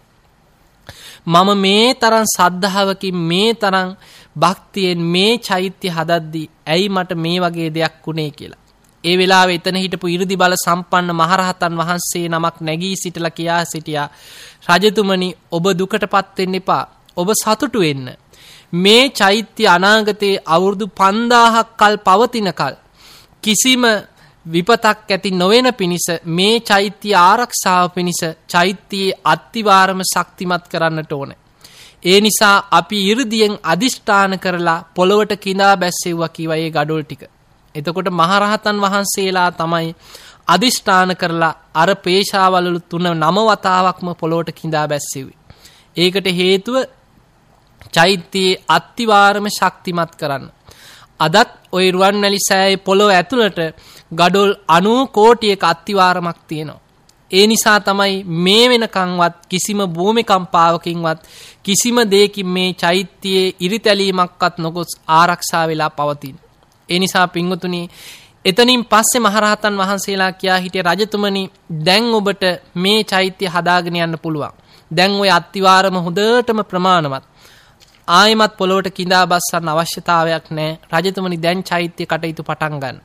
මම මේ තරම් සද්ධාවකින් මේ තරම් භක්තියෙන් මේ චෛත්‍ය හදද්දී ඇයි මට මේ වගේ දෙයක් වුණේ කියලා. ඒ වෙලාවේ එතන හිටපු 이르දි බල සම්පන්න මහරහතන් වහන්සේ නමක් නැගී සිටලා කියා සිටියා රජතුමනි ඔබ දුකටපත් වෙන්න එපා. ඔබ සතුටු වෙන්න. මේ චෛත්‍ය අනාගතයේ අවුරුදු 5000ක් කල් පවතිනකල් කිසිම විපතක් ඇති නොවන පිණිස මේ චෛත්‍ය ආරක්ෂාව පිණිස චෛත්‍යයේ අත්තිවාරම ශක්තිමත් කරන්නට ඕන. ඒ නිසා අපි ඉරදියෙන් අධිෂ්ඨාන කරලා පොළොවට කිඳා බැස්සෙව්වා කිවයේ ගඩොල් ටික. එතකොට මහරහතන් වහන්සේලා තමයි අධිෂ්ඨාන කරලා අර පේශාවලලු තුන නම වතාවක්ම පොළොවට කිඳා බැස්සෙවි. ඒකට හේතුව චෛත්‍යයේ අත්තිවාරම ශක්තිමත් කරන්න. අදත් ඔය රුවන්වැලි සෑය පොළොව ඇතුළට ගඩොල් අනූ කෝටියක අත්තිවාරමක් තියෙනවා. ඒ නිසා තමයි මේ වෙනකංවත් කිසිම භූමිකම්පාවකින්වත් කිසිම දෙයකින් මේ චෛත්‍යයේ ඉරිතැලීමක්වත් නොගොස් ආරක්ෂා වෙලා පවතින්. ඒ නිසා පිංගතුනි එතනින් පස්සේ මහරහතන් වහන්සේලා කියා හිටිය රජතුමනි දැන් ඔබට මේ චෛත්‍ය හදාගෙන යන්න පුළුවන්. දැන් ඔය අත්තිවාරම හොඳටම ප්‍රමාණවත්. ආයමත් පොළොවට කිඳා බස්සන්න අවශ්‍යතාවයක් නෑ රජතුමනි දැන් චෛත්‍ය කටයුතු පටන් ගන්න.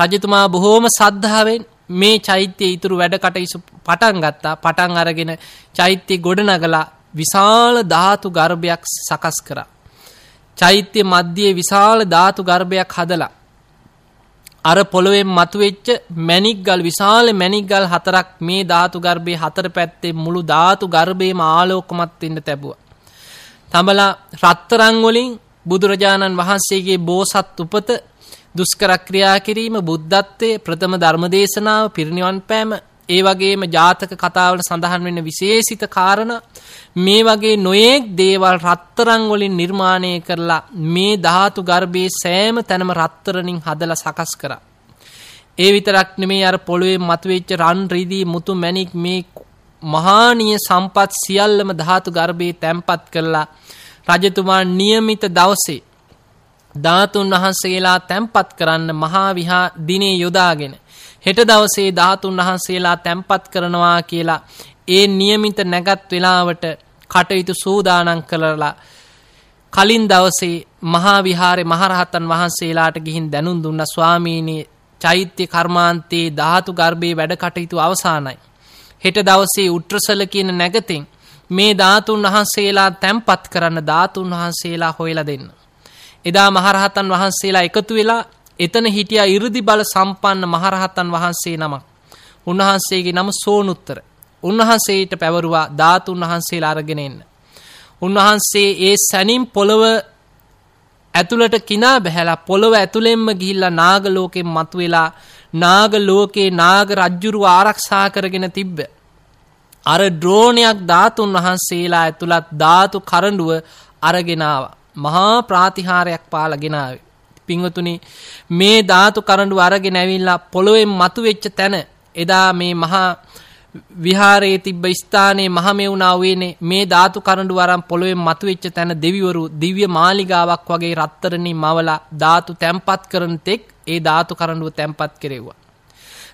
රජතුමා බොහෝම සද්ධාවෙන් මේ චෛත්‍යය ඉතුරු වැඩ කටයුතු පටන් ගත්තා පටන් අරගෙන චෛත්‍ය ගොඩනගලා විශාල ධාතු ගර්භයක් සකස් කරා. චෛත්‍ය මධ්‍යයේ විශාල ධාතු ගර්භයක් හදලා අර පොළොවෙන් මතුවෙච්ච මැණික්ගල් විශාල මැණික්ගල් හතරක් මේ ධාතු ගර්භයේ හතර පැත්තේ මුළු ධාතු ගර්භයේම ආලෝකමත් වෙන්න තිබුවා. තමලා රත්තරන් වලින් බුදුරජාණන් වහන්සේගේ බෝසත් උපත දුෂ්කර ක්‍රියා කිරීම බුද්ධත්වයේ ප්‍රථම ධර්මදේශනාව පිරිනිවන් පෑම ඒ වගේම ජාතක කතාවල සඳහන් වෙන විශේෂිත කාරණා මේ වගේ නොයෙක් දේවල් රත්තරන් වලින් නිර්මාණය කරලා මේ ධාතු ගර්භයේ සෑම තැනම රත්තරනින් හදලා සකස් කරා. ඒ විතරක් නෙමේ අර පොළොවේ මතුවෙච්ච රන් රිදී මුතු මැණික් මේ මහානීය සම්පත් සියල්ලම ධාතු ගර්භයේ තැන්පත් කරලා රජතුමා નિયમિત දවසේ ධාතුන් වහන්සේලා තැන්පත් කරන්න මහා විහා දිනේ යොදාගෙන හෙට දවසේ ධාතුන් වහන්සේලා තැන්පත් කරනවා කියලා ඒ નિયમિત නැගත් වෙලාවට කටයුතු සූදානම් කළලා කලින් දවසේ මහා විහාරේ මහරහතන් වහන්සේලාට ගිහින් දැනුම් දුන්න ස්වාමීනි චෛත්‍ය කර්මාන්තයේ ධාතු ගර්භයේ වැඩ කටයුතු අවසానයි. හෙට දවසේ උත්‍රසල කියන නැගතෙන් මේ ධාතුන් වහන්සේලා තැන්පත් කරන්න ධාතුන් වහන්සේලා හොයලා දෙන්න. එදා මහරහතන් වහන්සේලා එකතු වෙලා එතන හිටියා 이르දි බල සම්පන්න මහරහතන් වහන්සේ නමක්. උන්වහන්සේගේ නම සෝනුත්තර. උන්වහන්සේට පැවරුවා ධාතුන් වහන්සේලා අරගෙන එන්න. උන්වහන්සේ ඒ සැනින් පොළව ඇතුළට කිනා බැහැලා පොළව ඇතුළෙන්ම ගිහිල්ලා නාග ලෝකෙන් මතුවෙලා නාග ලෝකේ නාග රජ්ජුරුව ආරක්ෂා කරගෙන තිබ්බ. අර ඩ්‍රෝනයක් ධාතුන් වහන්සේලා ඇතුළත් ධාතු කරඬුව අරගෙන ආවා. මහා ප්‍රාතිහාරයක් පාලගෙන ආවේ. පින්වතුනි මේ ධාතු කරඬුව අරගෙන ඇවිල්ලා පොළොවෙන් මතුවෙච්ච තැන එදා මේ මහා විහාරයේ තිබ්බ ස්ථානයේ මහමෙවුනා වේනේ මේ ධාතු කරඬුව අරන් පොළොවෙන් මතුවෙච්ච තැන දෙවිවරු දිව්‍ය මාලිගාවක් වගේ රත්තරණින් මවලා ධාතු තැම්පත් කරන තෙක් ඒ ධාතු කරඬුව තැම්පත් කෙරෙව්වා.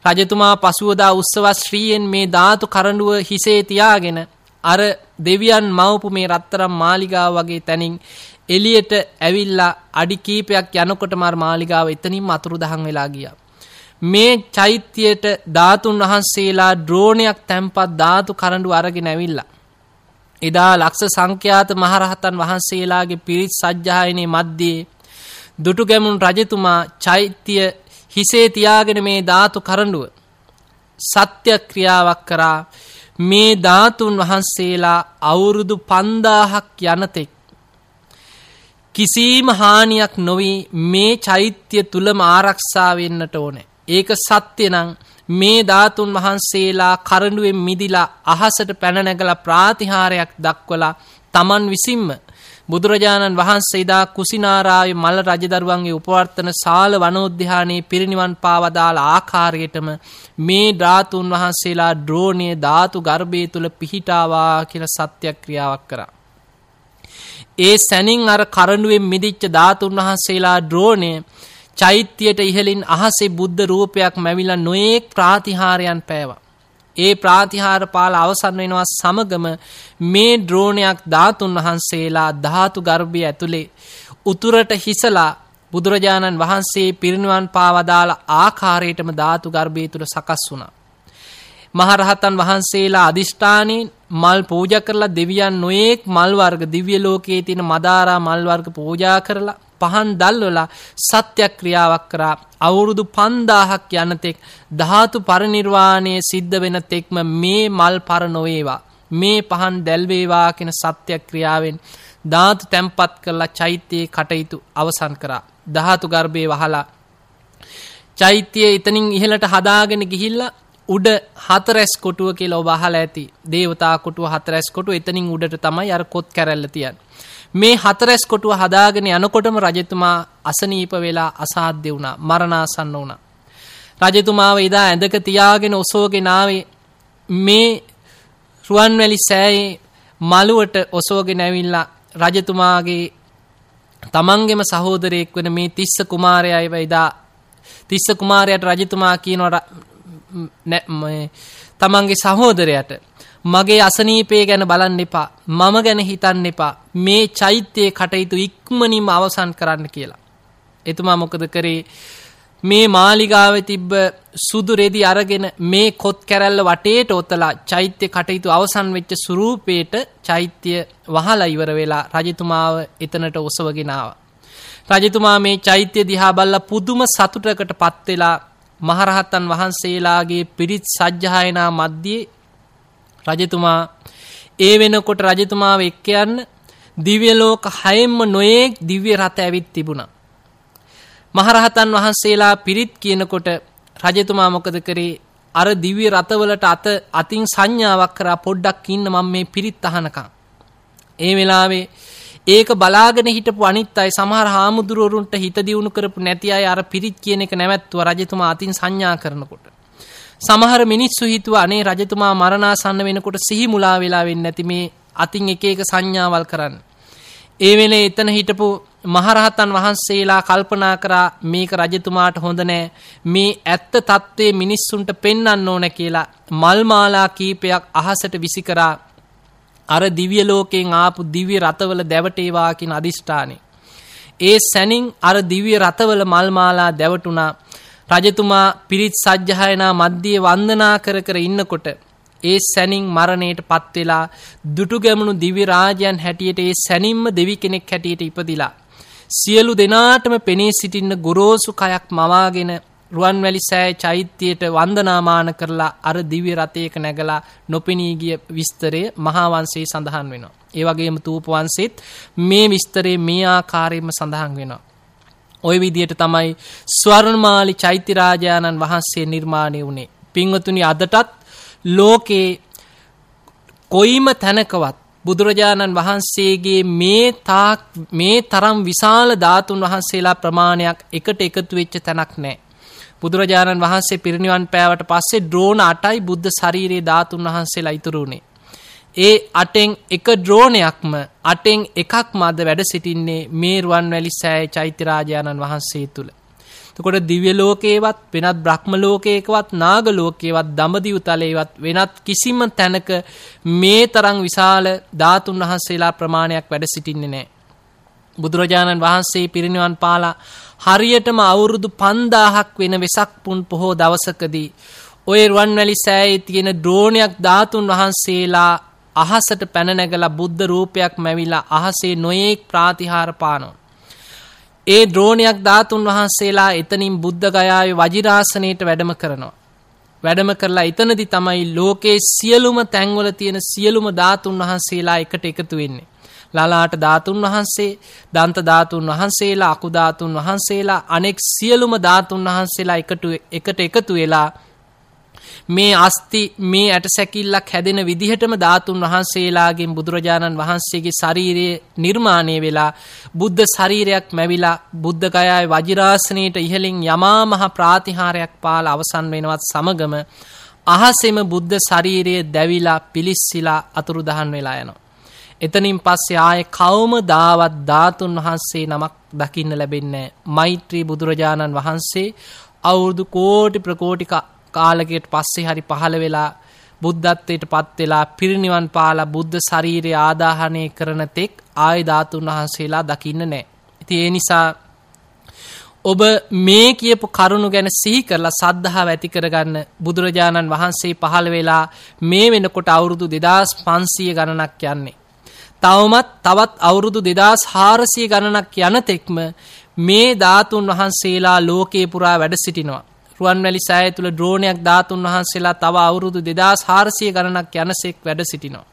රජතුමා පසුවදා උත්සව ශ්‍රීයෙන් මේ ධාතු කරඬුව හිසේ තියාගෙන අර දෙවියන් මවපු මේ රත්තරම් මාලිගාව වගේ තැනින් එළියට ඇවිල්ලා අඩි කීපයක් යනකොට මාර මාලිගාව එතනින්ම අතුරුදහන් වෙලා ගියා. මේ චෛත්‍යයට ධාතුන් වහන්සේලා ඩ්‍රෝනයක් තැන්පත් ධාතු කරඬු අරගෙන ඇවිල්ලා. එදා ලක්ෂ සංඛ්‍යාත මහරහතන් වහන්සේලාගේ පිරිත් සජ්ජායනයේ මැද්දේ දුටුගැමුණු රජතුමා චෛත්‍ය හිසේ තියාගෙන මේ ධාතු කරඬුව සත්‍ය ක්‍රියාවක් කරා මේ ධාතුන් වහන්සේලා අවුරුදු 5000ක් යනතෙක් කිසිම හානියක් නොවී මේ චෛත්‍ය තුලම ආරක්ෂා වෙන්නට ඕනේ. ඒක සත්‍ය නම් මේ ධාතුන් වහන්සේලා කරඬුවෙන් මිදිලා අහසට පැන නැගලා ප්‍රාතිහාරයක් දක්වලා Taman විසින්ම බුදුරජාණන් වහන්සේ දා කුසිනාරාවේ මල්ල රජදරුවන්ගේ උපවර්තන ශාල වනෝද්‍යානයේ පිරිනිවන් පාවදාල ආකාරයටම මේ ධාතුන් වහන්සේලා ඩ්‍රෝණයේ ධාතු ගර්භය තුල පිහිටාවා කියලා සත්‍යක්‍රියාවක් කරා. ඒ සැනින් අර කරඬුවෙන් මිදිච්ච ධාතුන් වහන්සේලා ඩ්‍රෝණය චෛත්‍යයට ඉහලින් අහසේ බුද්ධ රූපයක් මැවිලා නොයෙක් ප්‍රාතිහාරයන් පෑවා. ඒ ප්‍රාතිහාර පාල අවසන් වෙනවා සමගම මේ ඩ්‍රෝණයක් ධාතුන් වහන්සේලා ධාතු ගර්භය ඇතුලේ උතුරට හිසලා බුදුරජාණන් වහන්සේ පිරිනිවන් පාවදාල ආකාරයටම ධාතු ගර්භය තුල සකස් වුණා. මහරහතන් වහන්සේලා අදිෂ්ඨානයෙන් මල් පූජා කරලා දෙවියන් නොයේක් මල් වර්ග දිව්‍ය ලෝකයේ තියෙන මදාරා මල් වර්ග පූජා කරලා පහන් දැල්වලා සත්‍යක්‍රියාවක් කරා අවුරුදු 5000ක් යනතෙක් ධාතු පරිනිර්වාණය සිද්ධ වෙන තෙක්ම මේ මල් පර නොවේවා මේ පහන් දැල් වේවා කියන සත්‍යක්‍රියාවෙන් ධාතු තැම්පත් කරලා චෛත්‍යයේ කටයුතු අවසන් කරා ධාතු ගර්භයේ වහලා චෛත්‍යය එතනින් ඉහළට හදාගෙන ගිහිල්ලා උඩ හතරැස් කොටුව කියලා ඔබ අහලා ඇති. දේවතා කොටුව හතරැස් කොටුව එතනින් උඩට තමයි අර කොත් කැරැල්ල තියන්නේ. මේ හතරැස් කොටුව හදාගෙන යනකොටම රජතුමා අසනීප වෙලා අසාධ්‍ය වුණා. මරණාසන්න වුණා. රජතුමාව එදා ඇඳක තියාගෙන ඔසෝගෙන ආවේ මේ රුවන්වැලි සෑයේ මළුවට ඔසෝගෙන ඇවිල්ලා රජතුමාගේ තමන්ගෙම සහෝදරයෙක් වන මේ තිස්ස කුමාරයයි එදා තිස්ස කුමාරයාට රජතුමා කියනවා තමන්ගේ සහෝදරයට මගේ අසනීපය ගැන බලන්න එපා මම ගැන හිතන්න එපා මේ චෛත්‍යයේ කටයුතු ඉක්මනින්ම අවසන් කරන්න කියලා. එතුමා මොකද කරේ මේ මාලිගාව තිබ්බ සුදු රෙදි අරගෙන මේ කොත් කැරැල්ල වටේට ඔතලා චෛත්‍ය කටයුතු අවසන් වෙච්ච ස්වරූපේට චෛත්‍ය වහලා ඉවර වෙලා රජතුමාව එතනට ඔසවගෙන ආවා. රජතුමා මේ චෛත්‍ය දිහා බල්ලා පුදුම සතුටකට පත් වෙලා මහරහතන් වහන්සේලාගේ පිරිත් සජ්ජායනා මධ්‍යයේ රජතුමා ඒ වෙනකොට රජතුමාව එක්ක යන්න දිව්‍ය ලෝක හයෙන්ම නොයේක් දිව්‍ය රථ ඇවිත් තිබුණා. මහරහතන් වහන්සේලා පිරිත් කියනකොට රජතුමා මොකද කරේ අර දිව්‍ය රතවලට අත අතින් සංඥාවක් කරා පොඩ්ඩක් ඉන්න මම මේ පිරිත් අහනකම්. ඒ වෙලාවේ ඒක බලාගෙන හිටපු අනිත් අය සමහර හාමුදුරුවරුන්ට හිත දියුණු කරපු නැති අය අර පිරිත් කියන එක නැවැත්තුව රජතුමා අතින් සංඥා කරනකොට. සමහර මිනිස්සු හිතුව අනේ රජතුමා මරණාසන්න වෙනකොට සිහි මුලා වෙලා වෙන්නේ නැති මේ අතින් එක එක සංඥාවල් කරන්න. ඒ වෙලේ එතන හිටපු මහරහතන් වහන්සේලා කල්පනා කරා මේක රජතුමාට හොඳ නෑ. මේ ඇත්ත తත්වයේ මිනිස්සුන්ට පෙන්වන්න ඕන කියලා මල් මාලා කීපයක් අහසට විසි කරා. අර දිව්‍ය ලෝකයෙන් ආපු දිව්‍ය රතවල දැවටේවා කියන අදිෂ්ඨානෙ ඒ සැනින් අර දිව්‍ය රතවල මල් මාලා දැවටුණා. රජතුමා පිරිත් සජ්ජහායනා මධ්‍යයේ වන්දනා කර කර ඉන්නකොට ඒ සැනින් මරණයට පත් වෙලා දුටු ගැමුණු දිව්‍ය රාජයන් හැටියට ඒ සැනින්ම දෙවි කෙනෙක් හැටියට ඉපදිලා සියලු දෙනාටම පෙනී සිටින්න ගොරෝසු කයක් මවාගෙන රුවන්වැලි සෑය චෛත්‍යයට වන්දනාමාන කරලා අර දිව්‍ය රථයක නැගලා නොපෙනී ගිය විස්තරය මහා වංශයේ සඳහන් වෙනවා. ඒ වගේම තූප වංශෙත් මේ විස්තරේ මේ ආකාරයෙන්ම සඳහන් වෙනවා. ওই විදිහට තමයි ස්වර්ණමාලි චෛත්‍ය රාජානන් වහන්සේ නිර්මාණය වුණේ. පින්වතුනි අදටත් ලෝකේ කොයිම තැනකවත් බුදුරජාණන් වහන්සේගේ මේ තාක් මේ තරම් විශාල ධාතුන් වහන්සේලා ප්‍රමාණයක් එකට එකතු වෙච්ච තැනක් නැහැ. බුදුරජාණන් වහන්සේ පිරිනිවන් පෑවට පස්සේ ඩ්‍රෝන 8යි බුද්ධ ශරීරයේ ධාතුන් වහන්සේලා ඉතුරු වුණේ. ඒ අටෙන් එක ඩ්‍රෝනයක්ම අටෙන් එකක්ම අද වැඩ සිටින්නේ මේ රුවන්වැලි සෑය චෛත්‍ය රාජානන් වහන්සේ තුල. එතකොට දිව්‍ය ලෝකේවත් වෙනත් බ්‍රහ්ම ලෝකයකවත් නාග ලෝකේවත් දඹදිව් තලයේවත් වෙනත් කිසිම තැනක මේ තරම් විශාල ධාතුන් වහන්සේලා ප්‍රමාණයක් වැඩ සිටින්නේ නැහැ. බුදුරජාණන් වහන්සේ පිරිනිවන් පාලා හරියටම අවුරුදු 5000ක් වෙන වෙසක් පුන් පොහෝ දවසකදී ඔය රුවන්වැලි සෑයේ තියෙන ඩ්‍රෝනයක් ධාතුන් වහන්සේලා අහසට පැන නැගලා බුද්ධ රූපයක් මැවිලා අහසේ නොයේක් ප්‍රාතිහාර පානවා. ඒ ද්‍රෝණයක් ධාතුන් වහන්සේලා එතනින් බුද්ධ ගයාවේ වජිරාසනයට වැඩම කරනවා. වැඩම කරලා එතනදි තමයි ලෝකේ සියලුම තැන්වල තියෙන සියලුම ධාතුන් වහන්සේලා එකට එකතු වෙන්නේ. ලලාට ධාතුන් වහන්සේ, දන්ත ධාතුන් වහන්සේලා, අකු ධාතුන් වහන්සේලා, අනෙක් සියලුම ධාතුන් වහන්සේලා එකට එකට එකතු වෙලා මේ අස්ති මේ ඇටසැකිල්ලක් හැදෙන විදිහටම ධාතුන් වහන්සේලාගෙන් බුදුරජාණන් වහන්සේගේ ශරීරයේ නිර්මාණය වෙලා බුද්ධ ශරීරයක් මැවිලා බුද්ධ ගයාවේ වජිරාසනයට ඉහළින් යමා මහ ප්‍රාතිහාරයක් පාලා අවසන් වෙනවත් සමගම අහසෙම බුද්ධ ශරීරයේ දැවිලා පිලිස්සිලා අතුරුදහන් වෙලා යනවා. එතනින් පස්සේ ආයේ කවම දාවත් ධාතුන් වහන්සේ නමක් දකින්න ලැබෙන්නේ මෛත්‍රී බුදුරජාණන් වහන්සේ අවුරුදු කෝටි ප්‍රකෝටි කාලකයට පස්සේ හරි පහළ වෙලා බුද්ධත්වයට පත් වෙලා පිරිනිවන් පාලා බුද්ධ ශරීරය ආදාහනය කරන තෙක් ආය ධාතුන් වහන්සේලා දකින්න නැහැ. ඉතින් ඒ නිසා ඔබ මේ කියපු කරුණු ගැන සිහි කරලා සද්ධාව ඇති කරගන්න බුදුරජාණන් වහන්සේ පහළ වෙලා මේ වෙනකොට අවුරුදු 2500 ගණනක් යන්නේ. තවමත් තවත් අවුරුදු 2400 ගණනක් යන තෙක්ම මේ ධාතුන් වහන්සේලා ලෝකේ පුරා වැඩ සිටිනවා. රුවන්වැලි සෑය තුළ ද්‍රෝණයක් ධාතුන් වහන්සේලා තව අවුරුදු 2400 ගණනක් යනසෙක් වැඩ සිටිනවා.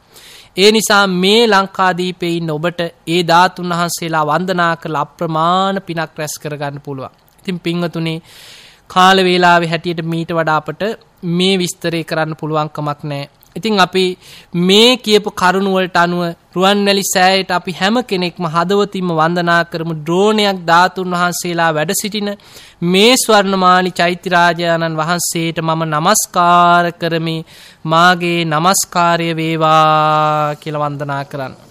ඒ නිසා මේ ලංකාදීපේ ඉන්න ඔබට ඒ ධාතුන් වහන්සේලා වන්දනා කළ අප්‍රමාණ පිනක් රැස් කරගන්න පුළුවන්. ඉතින් පින්වතුනි කාල වේලාවේ හැටියට මීට වඩා අපට මේ විස්තරය කරන්න පුළුවන් කමක් නැහැ. ඉතින් අපි මේ කියපු කරුණ වලට අනුව රුවන්වැලි සෑයට අපි හැම කෙනෙක්ම හදවතින්ම වන්දනා කරමු. ඩ්‍රෝණයක් ධාතුන් වහන්සේලා වැඩ සිටින මේ ස්වර්ණමාලි චෛත්‍යරාජානන් වහන්සේට මම নমස්කාර කරමි. මාගේ নমස්කාරය වේවා කියලා වන්දනා කරන්නේ.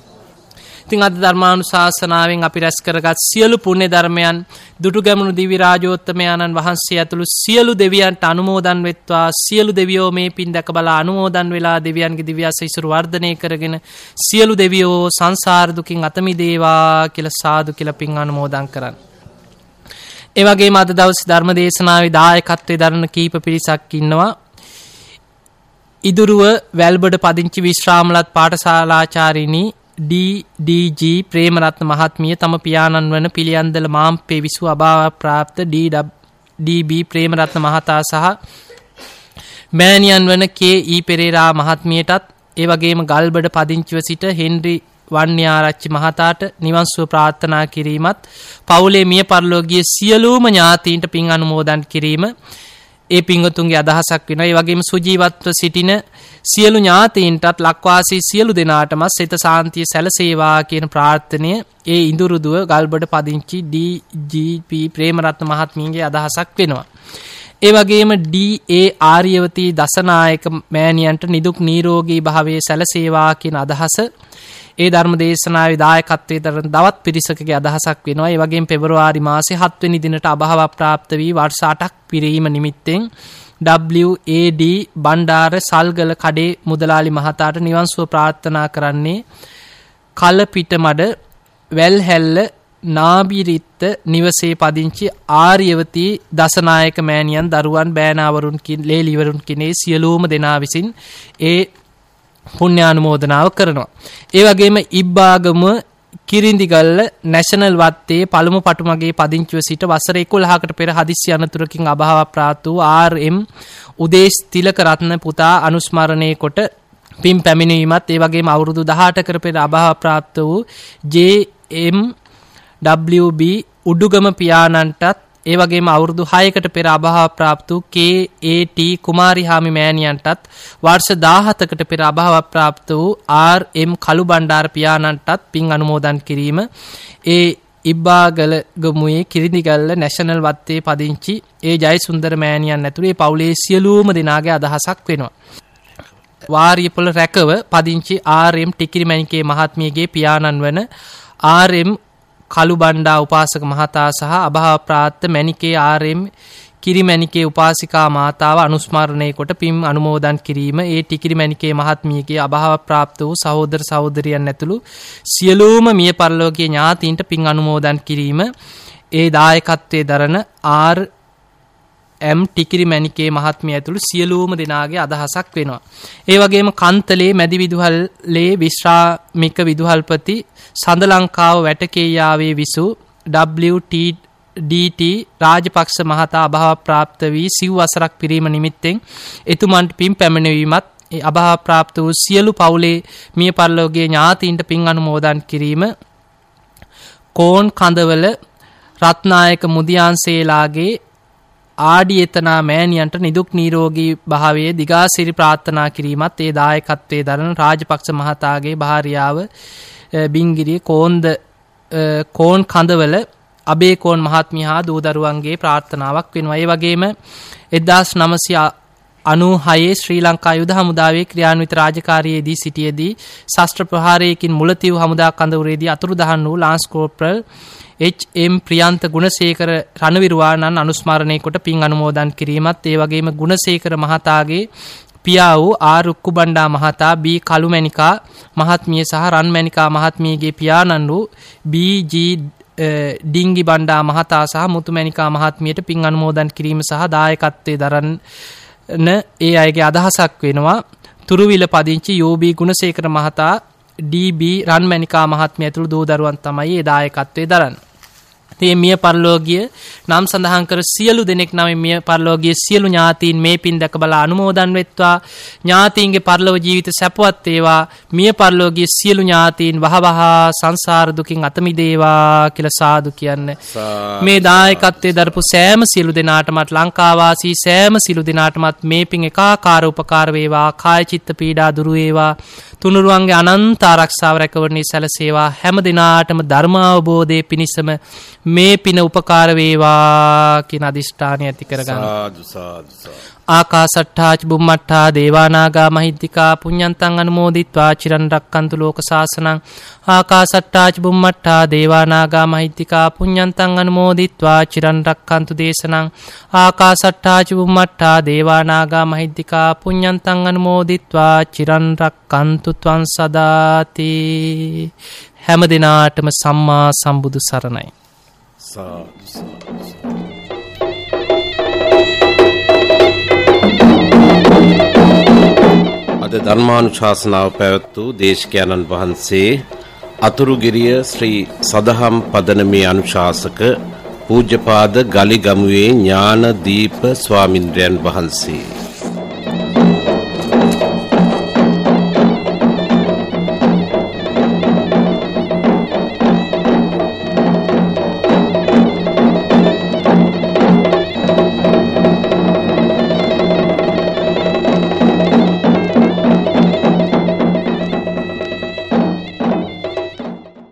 ඉතින් අද ධර්මානුශාසනාවෙන් අපි රැස් කරගත් සියලු පුණ්‍ය ධර්මයන් දුටු ගැමුණු දිවි රාජෝත්තමයාණන් වහන්සේ ඇතුළු සියලු දෙවියන්ට අනුමෝදන් වෙත්වා සියලු දෙවියෝ මේ පින් දැක බලා අනුමෝදන් වෙලා දෙවියන්ගේ දිව්‍යස ඉසුරු වර්ධනය කරගෙන සියලු දෙවියෝ සංසාර දුකින් අත මිදේවා කියලා සාදු කියලා පින් අනුමෝදන් කරන්න. ඒ වගේම අද දවසේ ධර්ම දේශනාවේ දායකත්වයේ දරන කීප පිරිසක් ඉන්නවා. ඉදුරුව වැල්බඩ පදිංචි විශ්‍රාමලත් පාඨශාලාචාරිණී DDG ප්‍රේමරත්න මහත්මිය තම පියාණන් වන පිළියන්දල මාම්පේ විසු අභාව ප්‍රාප්ත DB ප්‍රේමරත්න මහතා සහ මෑණියන් වන KE පෙරේරා මහත්මියටත් ඒ වගේම ගල්බඩ පදිංචිව සිට හෙන්රි වන්‍යාරච්චි මහතාට නිවන් සුව ප්‍රාර්ථනා කිරීමත් පවුලේ මිය පරලෝකීය සියලුම ඥාතීන්ට පින් අනුමෝදන් කිරීම ඒ පිංගතුන්ගේ අදහසක් වෙනවා. ඒ වගේම සුජීවත්ව සිටින සියලු ඥාතීන්ටත් ලක්වාසී සියලු දෙනාටම සිත සාන්තිය සැලසේවා කියන ප්‍රාර්ථනය ඒ ඉඳුරුදුව ගල්බඩ පදිංචි DGP ප්‍රේමරත්න මහත්මියගේ අදහසක් වෙනවා. ඒ වගේම ඩේ ආර්යවතී දසනායක මෑණියන්ට නිදුක් නීරෝගී භාවයේ සැලසේවා කියන අදහස ඒ ධර්ම දේශනාවේ දායකත්වයේ දරන දවත් පිරිසකගේ අදහසක් වෙනවා. ඒ වගේම පෙබරවාරි මාසේ 7 වෙනි දිනට අභාව ප්‍රාප්ත වී වර්ෂ 8ක් පිරීම නිමිත්තෙන් WAD බණ්ඩාර සල්ගල කඩේ මුදලාලි මහතාට නිවන් සුව ප්‍රාර්ථනා කරන්නේ කලපිටමඩ වැල්හැල්ල නාබිරිත්ත නිවසේ පදිංචි ආර්යවතී දසනායක මෑණියන් දරුවන් බෑනාවරුන් ලේලිවරුන් කිනේ සියලූම දෙනා විසින් ඒ පුණ්‍යානුමෝදනාව කරනවා. ඒ වගේම ඉබ්බාගම කිරින්දිගල්ල නැශනල් වත්තේ පළමු පටුමගේ පදිංචිව සිට වසර 11කට පෙර හදිස්සි අනතුරකින් අභාව ප්‍රාප්ත වූ ආර්.එම්. උදේශ් තිලක රත්න පුතා අනුස්මරණය කොට පින් පැමිණීමත් ඒ වගේම අවුරුදු 18කට පෙර අභාව ප්‍රාප්ත වූ ජේ.එම්. WB උඩුගම පියාණන්ටත් ඒ වගේම අවුරුදු 6කට පෙර අභාව ප්‍රාප්ත වූ KAT කුමාරිහාමි මෑණියන්ටත් වර්ෂ 17කට පෙර අභාව ප්‍රාප්ත වූ RM කළු බණ්ඩාර පියාණන්ටත් පින් අනුමෝදන් කිරීම ඒ ඉබ්බාගල ගමුවේ කිරිදිගල්ල නැෂනල් වත්තේ පදිංචි ඒ ජයසුන්දර මෑණියන් ඇතුළේ පවුලේ සියලුම දෙනාගේ අදහසක් වෙනවා. වාරියපොළ රැකව පදිංචි RM ටිකිරිමැණිකේ මහත්මියගේ පියාණන් වන RM කළු බණ්ඩා උපාසක මහතා සහ අභාව ප්‍රාත්ත මැණිකේ ආරෙම් කිරිමැණිකේ උපාසිකා මාතාව අනුස්මරණය කොට පිම් අනුමෝදන් කිරීම. ඒ ටිකිරි මැණිකේ මහත්මියගේ අභාව ප්‍රාප්ත වූ සහෝදර සහෝදරියන් ඇතුළු සියලුම මිය පරලෝකීය ඥාතීන්ට පින් අනුමෝදන් කිරීම. ඒ දායකත්වයේ දරන ආර් එම් ටිකිරි මැණිකේ මහත්මිය ඇතුළු සියලුම දෙනාගේ අදහසක් වෙනවා. ඒ වගේම කන්තලේ මැදි විදුහල්ලේ විශ්‍රාමික විදුහල්පති සඳ ලංකාව වැටකේයාවේ විසු WTDT රාජපක්ෂ මහතා අභාව ප්‍රාප්ත වී සිව් වසරක් පිරීම නිමිත්තෙන් එතුමන්ට පින් පැමිණවීමත් අභාව ප්‍රාප්ත වූ සියලු පවුලේ මිය පරලෝකයේ ඥාතීන්ට පින් අනුමෝදන් කිරීම කෝන් කඳවල රත්නායක මුදියන්සේලාගේ ආඩියතනා මෑණියන්ට නිදුක් නීරෝගී භාවයේ දිගාසිරි ප්‍රාර්ථනා කිරීමත් ඒ දායකත්වයේ දරන රාජපක්ෂ මහතාගේ භාර්යාව බිංගිරිය කෝන්ද කෝන් කඳවල අබේ කෝන් මහත්මිය හා දූදරුවන්ගේ ප්‍රාර්ථනාවක් වෙනවා. ඒ වගේම 1996 ශ්‍රී ලංකා යුද හමුදාවේ ක්‍රියාන්විත රාජකාරියේදී සිටියේදී ශස්ත්‍ර ප්‍රහාරයකින් මුලතිව් හමුදා කඳවුරේදී අතුරුදහන් වූ lance corporal H M. Priyantha Gunasekara රණවිරුවාණන් අනුස්මරණය කොට පින් අනුමෝදන් කිරීමත් ඒ වගේම ගුණසේකර මහතාගේ පියා වූ ආර් උක්කුබණ්ඩා මහතා බී කළුමැණිකා මහත්මිය සහ රන්මැණිකා මහත්මියගේ පියාණන් වූ බී.ජී. ඩිංගි බණ්ඩා මහතා සහ මුතුමැණිකා මහත්මියට පින් අනුමෝදන් කිරීම සහ දායකත්වයේ දරන ඒ අයගේ අදහසක් වෙනවා තුරුවිල පදිංචි යෝබී ගුණසේකර මහතා DB රන්මැණිකා මහත්මිය ඇතුළු දූ දරුවන් තමයි ඒ දායකත්වයේ දරන්නේ. ඒ මිය පරලෝකීය නම් සඳහන් කර සියලු දෙනෙක් නම් මිය පරලෝකීය සියලු ඥාතීන් මේ පින් දැක බලා අනුමෝදන් වෙත්වා. ඥාතීන්ගේ පරලෝක ජීවිත සැපවත් වේවා. මිය පරලෝකීය සියලු ඥාතීන් වහවහ සංසාර දුකින් අත මිදේවා කියලා සාදු කියන්නේ. මේ දායකත්වයේ දරපු සෑම සියලු දෙනාටමත් ලංකාවාසී සෑම සියලු දෙනාටමත් මේ පින් එකාකාර උපකාර වේවා. කාය චිත්ත පීඩා දුරු වේවා තුනුරුවන්ගේ අනන්ත ආරක්ෂාව රැකවරණේ සැලසේවා හැම දිනාටම ධර්මාවබෝධයේ පිණිසම මේ පින උපකාර වේවා කියන අදිෂ්ඨානය ඇති කරගන්න. ආකාසට්ඨාච බුම්මට්ඨා දේවානාගා මහිද්దికා පුඤ්ඤන්තං අනුමෝදිත්වා චිරන් රක්칸තු ලෝක සාසනං ආකාසට්ඨාච බුම්මට්ඨා දේවානාගා මහිද්దికා පුඤ්ඤන්තං අනුමෝදිත්වා චිරන් රක්칸තු දේශනං ආකාසට්ඨාච බුම්මට්ඨා දේවානාගා මහිද්దికා පුඤ්ඤන්තං අනුමෝදිත්වා චිරන් රක්칸තු ත්වං සදාති හැම දිනාටම සම්මා සම්බුදු සරණයි. සාදු සාදු අද ධර්මානුශාසනාව පැවැත් වූ දේශකයන්න් වහන්සේ අතුරුගිරිය ශ්‍රී සදහම් පදනමේ අනුශාසක පූජ්‍යපාද ගලිගමුවේ ඥානදීප ස්වාමින්ද්‍රයන් වහන්සේ.